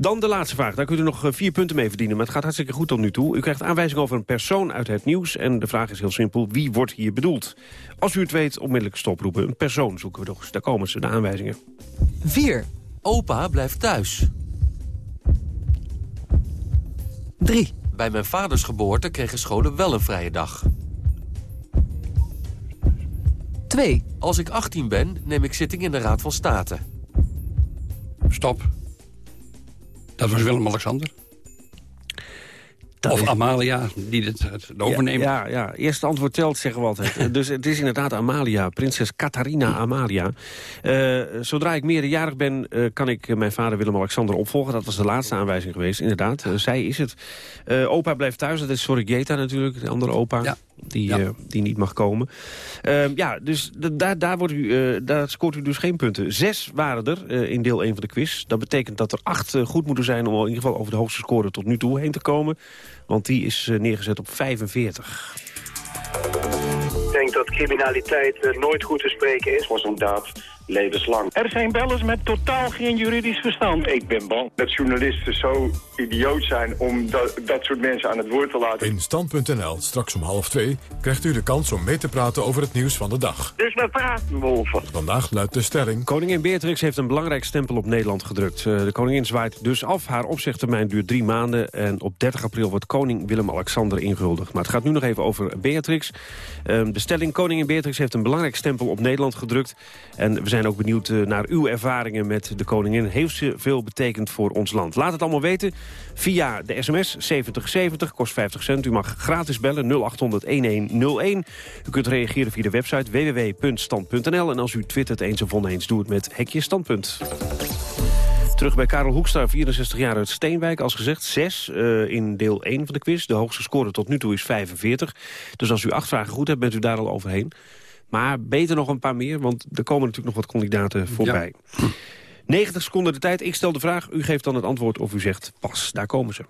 Dan de laatste vraag. Daar kunt u nog eh, vier punten mee verdienen. Maar het gaat hartstikke goed tot nu toe. U krijgt aanwijzing over een persoon uit het nieuws. En de vraag is heel simpel. Wie wordt hier bedoeld? Als u het weet, onmiddellijk stoproepen. Een persoon zoeken we toch. Daar komen ze, de aanwijzingen. 4. Opa blijft thuis. 3. Bij mijn vaders geboorte kregen scholen wel een vrije dag. 2. Als ik 18 ben, neem ik zitting in de Raad van State. Stop. Dat was Willem-Alexander. of Amalia, die het, het overneemt. Ja, ja, ja, eerst het antwoord telt, zeggen we altijd. dus het is inderdaad Amalia, prinses Catharina Amalia. Uh, zodra ik meerderjarig ben, uh, kan ik mijn vader Willem-Alexander opvolgen. Dat was de laatste aanwijzing geweest, inderdaad. Uh, zij is het. opa blijft thuis, dat is Sorigeta natuurlijk, de andere opa. Ja. Die, ja. die niet mag komen. Ehm, ja, dus daar, daar, wordt u, daar scoort u dus geen punten. Zes waren er in deel 1 van de quiz. Dat betekent dat er acht goed moeten zijn... om in ieder geval over de hoogste score tot nu toe heen te komen. Want die is neergezet op 45. Ik denk dat criminaliteit nooit goed te spreken is. zo'n daad levenslang. Er zijn bellers met totaal geen juridisch verstand. Ik ben bang dat journalisten zo idioot zijn om dat, dat soort mensen aan het woord te laten. In Stand.nl, straks om half twee, krijgt u de kans om mee te praten over het nieuws van de dag. Dus we praten wolven. Vandaag luidt de stelling... Koningin Beatrix heeft een belangrijk stempel op Nederland gedrukt. Eh, de koningin zwaait dus af. Haar opzegtermijn duurt drie maanden. En op 30 april wordt koning Willem-Alexander inguldigd. Maar het gaat nu nog even over Beatrix. Ehm, de stelling Koningin Beatrix heeft een belangrijk stempel op Nederland gedrukt. En we zijn ook benieuwd eh, naar uw ervaringen met de koningin. Heeft ze veel betekend voor ons land? Laat het allemaal weten via de sms 7070, kost 50 cent. U mag gratis bellen 0800-1101. U kunt reageren via de website www.stand.nl. En als u twittert eens of oneens, doe het met hekje standpunt. Terug bij Karel Hoekstra, 64 jaar uit Steenwijk. Als gezegd, 6 uh, in deel 1 van de quiz. De hoogste score tot nu toe is 45. Dus als u acht vragen goed hebt, bent u daar al overheen. Maar beter nog een paar meer, want er komen natuurlijk nog wat kandidaten voorbij. 90 seconden de tijd, ik stel de vraag, u geeft dan het antwoord of u zegt pas. Daar komen ze.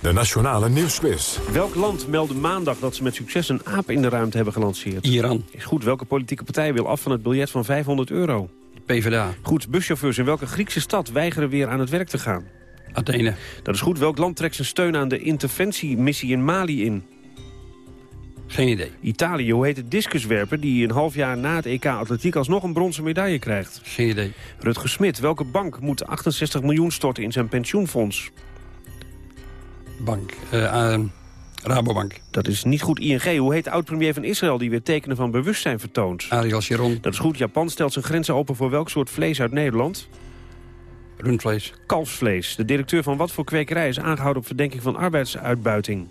De Nationale Nieuwsquiz. Welk land meldde maandag dat ze met succes een aap in de ruimte hebben gelanceerd? Iran. Is goed. Welke politieke partij wil af van het biljet van 500 euro? PvdA. Goed. Buschauffeurs in welke Griekse stad weigeren weer aan het werk te gaan? Athene. Dat is goed. Welk land trekt zijn steun aan de interventiemissie in Mali in? Geen idee. Italië, hoe heet de discuswerper die een half jaar na het EK Atletiek alsnog een bronzen medaille krijgt? Geen idee. Rutger Smit, welke bank moet 68 miljoen storten in zijn pensioenfonds? Bank. Uh, uh, Rabobank. Dat is niet goed. ING, hoe heet de oud-premier van Israël die weer tekenen van bewustzijn vertoont? Ariel Sharon. Dat is goed. Japan stelt zijn grenzen open voor welk soort vlees uit Nederland? Rundvlees. Kalfsvlees. De directeur van wat voor kwekerij is aangehouden op verdenking van arbeidsuitbuiting?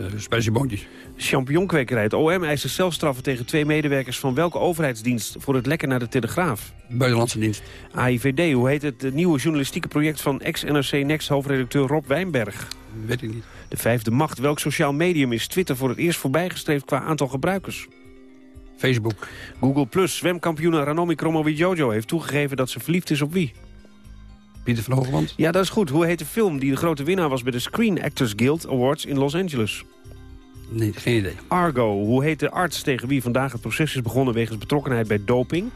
Uh, Spijzeboontjes. Champignonkwekerij. Het OM eist de celstraffen tegen twee medewerkers van welke overheidsdienst voor het lekken naar de Telegraaf? Buitenlandse dienst. AIVD, hoe heet het nieuwe journalistieke project van ex-NRC Next hoofdredacteur Rob Wijnberg? Weet ik niet. De vijfde macht. Welk sociaal medium is Twitter voor het eerst voorbijgestreefd qua aantal gebruikers? Facebook. Google Plus. Zwemkampioene Ranomi Kromowidjojo heeft toegegeven dat ze verliefd is op wie? Pieter van Hoogland. Ja, dat is goed. Hoe heet de film die de grote winnaar was bij de Screen Actors Guild Awards in Los Angeles? Nee, geen idee. Argo. Hoe heet de arts tegen wie vandaag het proces is begonnen wegens betrokkenheid bij doping?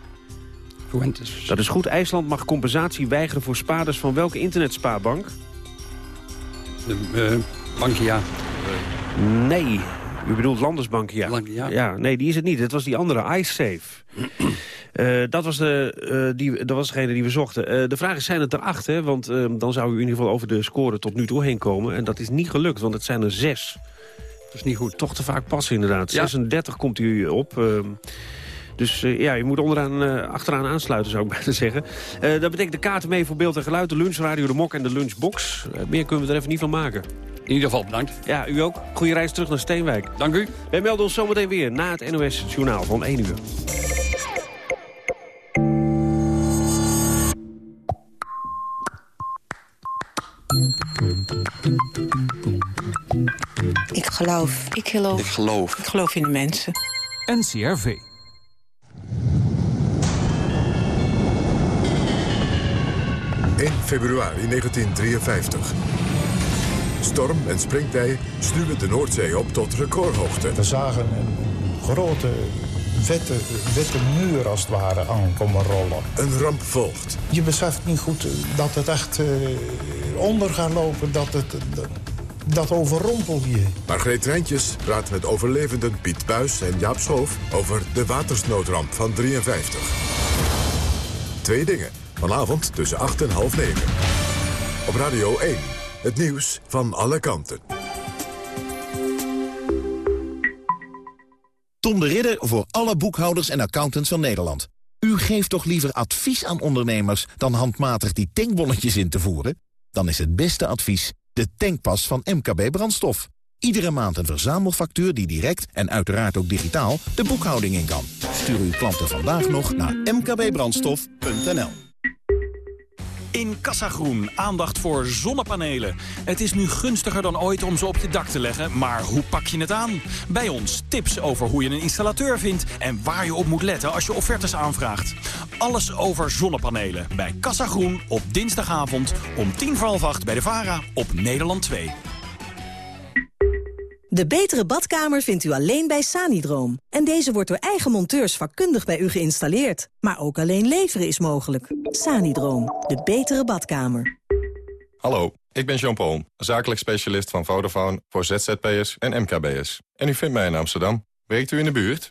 Fuentes. Dat is goed. IJsland mag compensatie weigeren voor spaarders van welke internetspaarbank? De uh, Bankia. Nee. U bedoelt Landesbankia? Bankia. Ja, nee, die is het niet. Het was die andere, iSafe. Uh, dat, was de, uh, die, dat was degene die we zochten. Uh, de vraag is, zijn het er acht? Hè? Want dan zou u in ieder geval over de score tot nu toe heen komen. En dat is niet gelukt, want het zijn er zes. Dat is niet goed. Toch te vaak passen inderdaad. Ja. 36 komt u op. Ehm, dus ja, je moet onderaan, achteraan aansluiten, zou ik bijna zeggen. dat betekent de kaarten mee voor beeld en geluid, de lunchradio, de mok en de lunchbox. meer kunnen we er even niet van maken. In ieder geval bedankt. Ja, u ook. Goede reis terug naar Steenwijk. Dank u. Wij melden ons zometeen weer na het NOS Journaal van 1 uur. Ik geloof. Ik geloof. Ik geloof. Ik geloof in de mensen. NCRV. In februari 1953. Storm en springtij stuwen de Noordzee op tot recordhoogte. We zagen een grote vette, vette muur als het ware aankomen rollen. Een ramp volgt. Je beseft niet goed dat het echt uh, onder gaat lopen, dat het... Dat, dat overrompelt je. Margreet Rijntjes praat met overlevenden Piet Buis en Jaap Schoof... over de watersnoodramp van 53. Twee dingen. Vanavond tussen 8 en half 9. Op Radio 1. Het nieuws van alle kanten. Tom de Ridder voor alle boekhouders en accountants van Nederland. U geeft toch liever advies aan ondernemers dan handmatig die tankbonnetjes in te voeren? Dan is het beste advies De tankpas van MKB Brandstof. Iedere maand een verzamelfactuur die direct en uiteraard ook digitaal de boekhouding in kan. Stuur uw klanten vandaag nog naar mkbbrandstof.nl. In Kassagroen aandacht voor zonnepanelen. Het is nu gunstiger dan ooit om ze op je dak te leggen, maar hoe pak je het aan? Bij ons tips over hoe je een installateur vindt en waar je op moet letten als je offertes aanvraagt. Alles over zonnepanelen bij Kassagroen op dinsdagavond om tien voor half acht bij de VARA op Nederland 2. De betere badkamer vindt u alleen bij Sanidroom. En deze wordt door eigen monteurs vakkundig bij u geïnstalleerd. Maar ook alleen leveren is mogelijk. Sanidroom, de betere badkamer. Hallo, ik ben Jean-Paul, zakelijk specialist van Vodafone voor ZZP'ers en MKB'ers. En u vindt mij in Amsterdam. Werkt u in de buurt?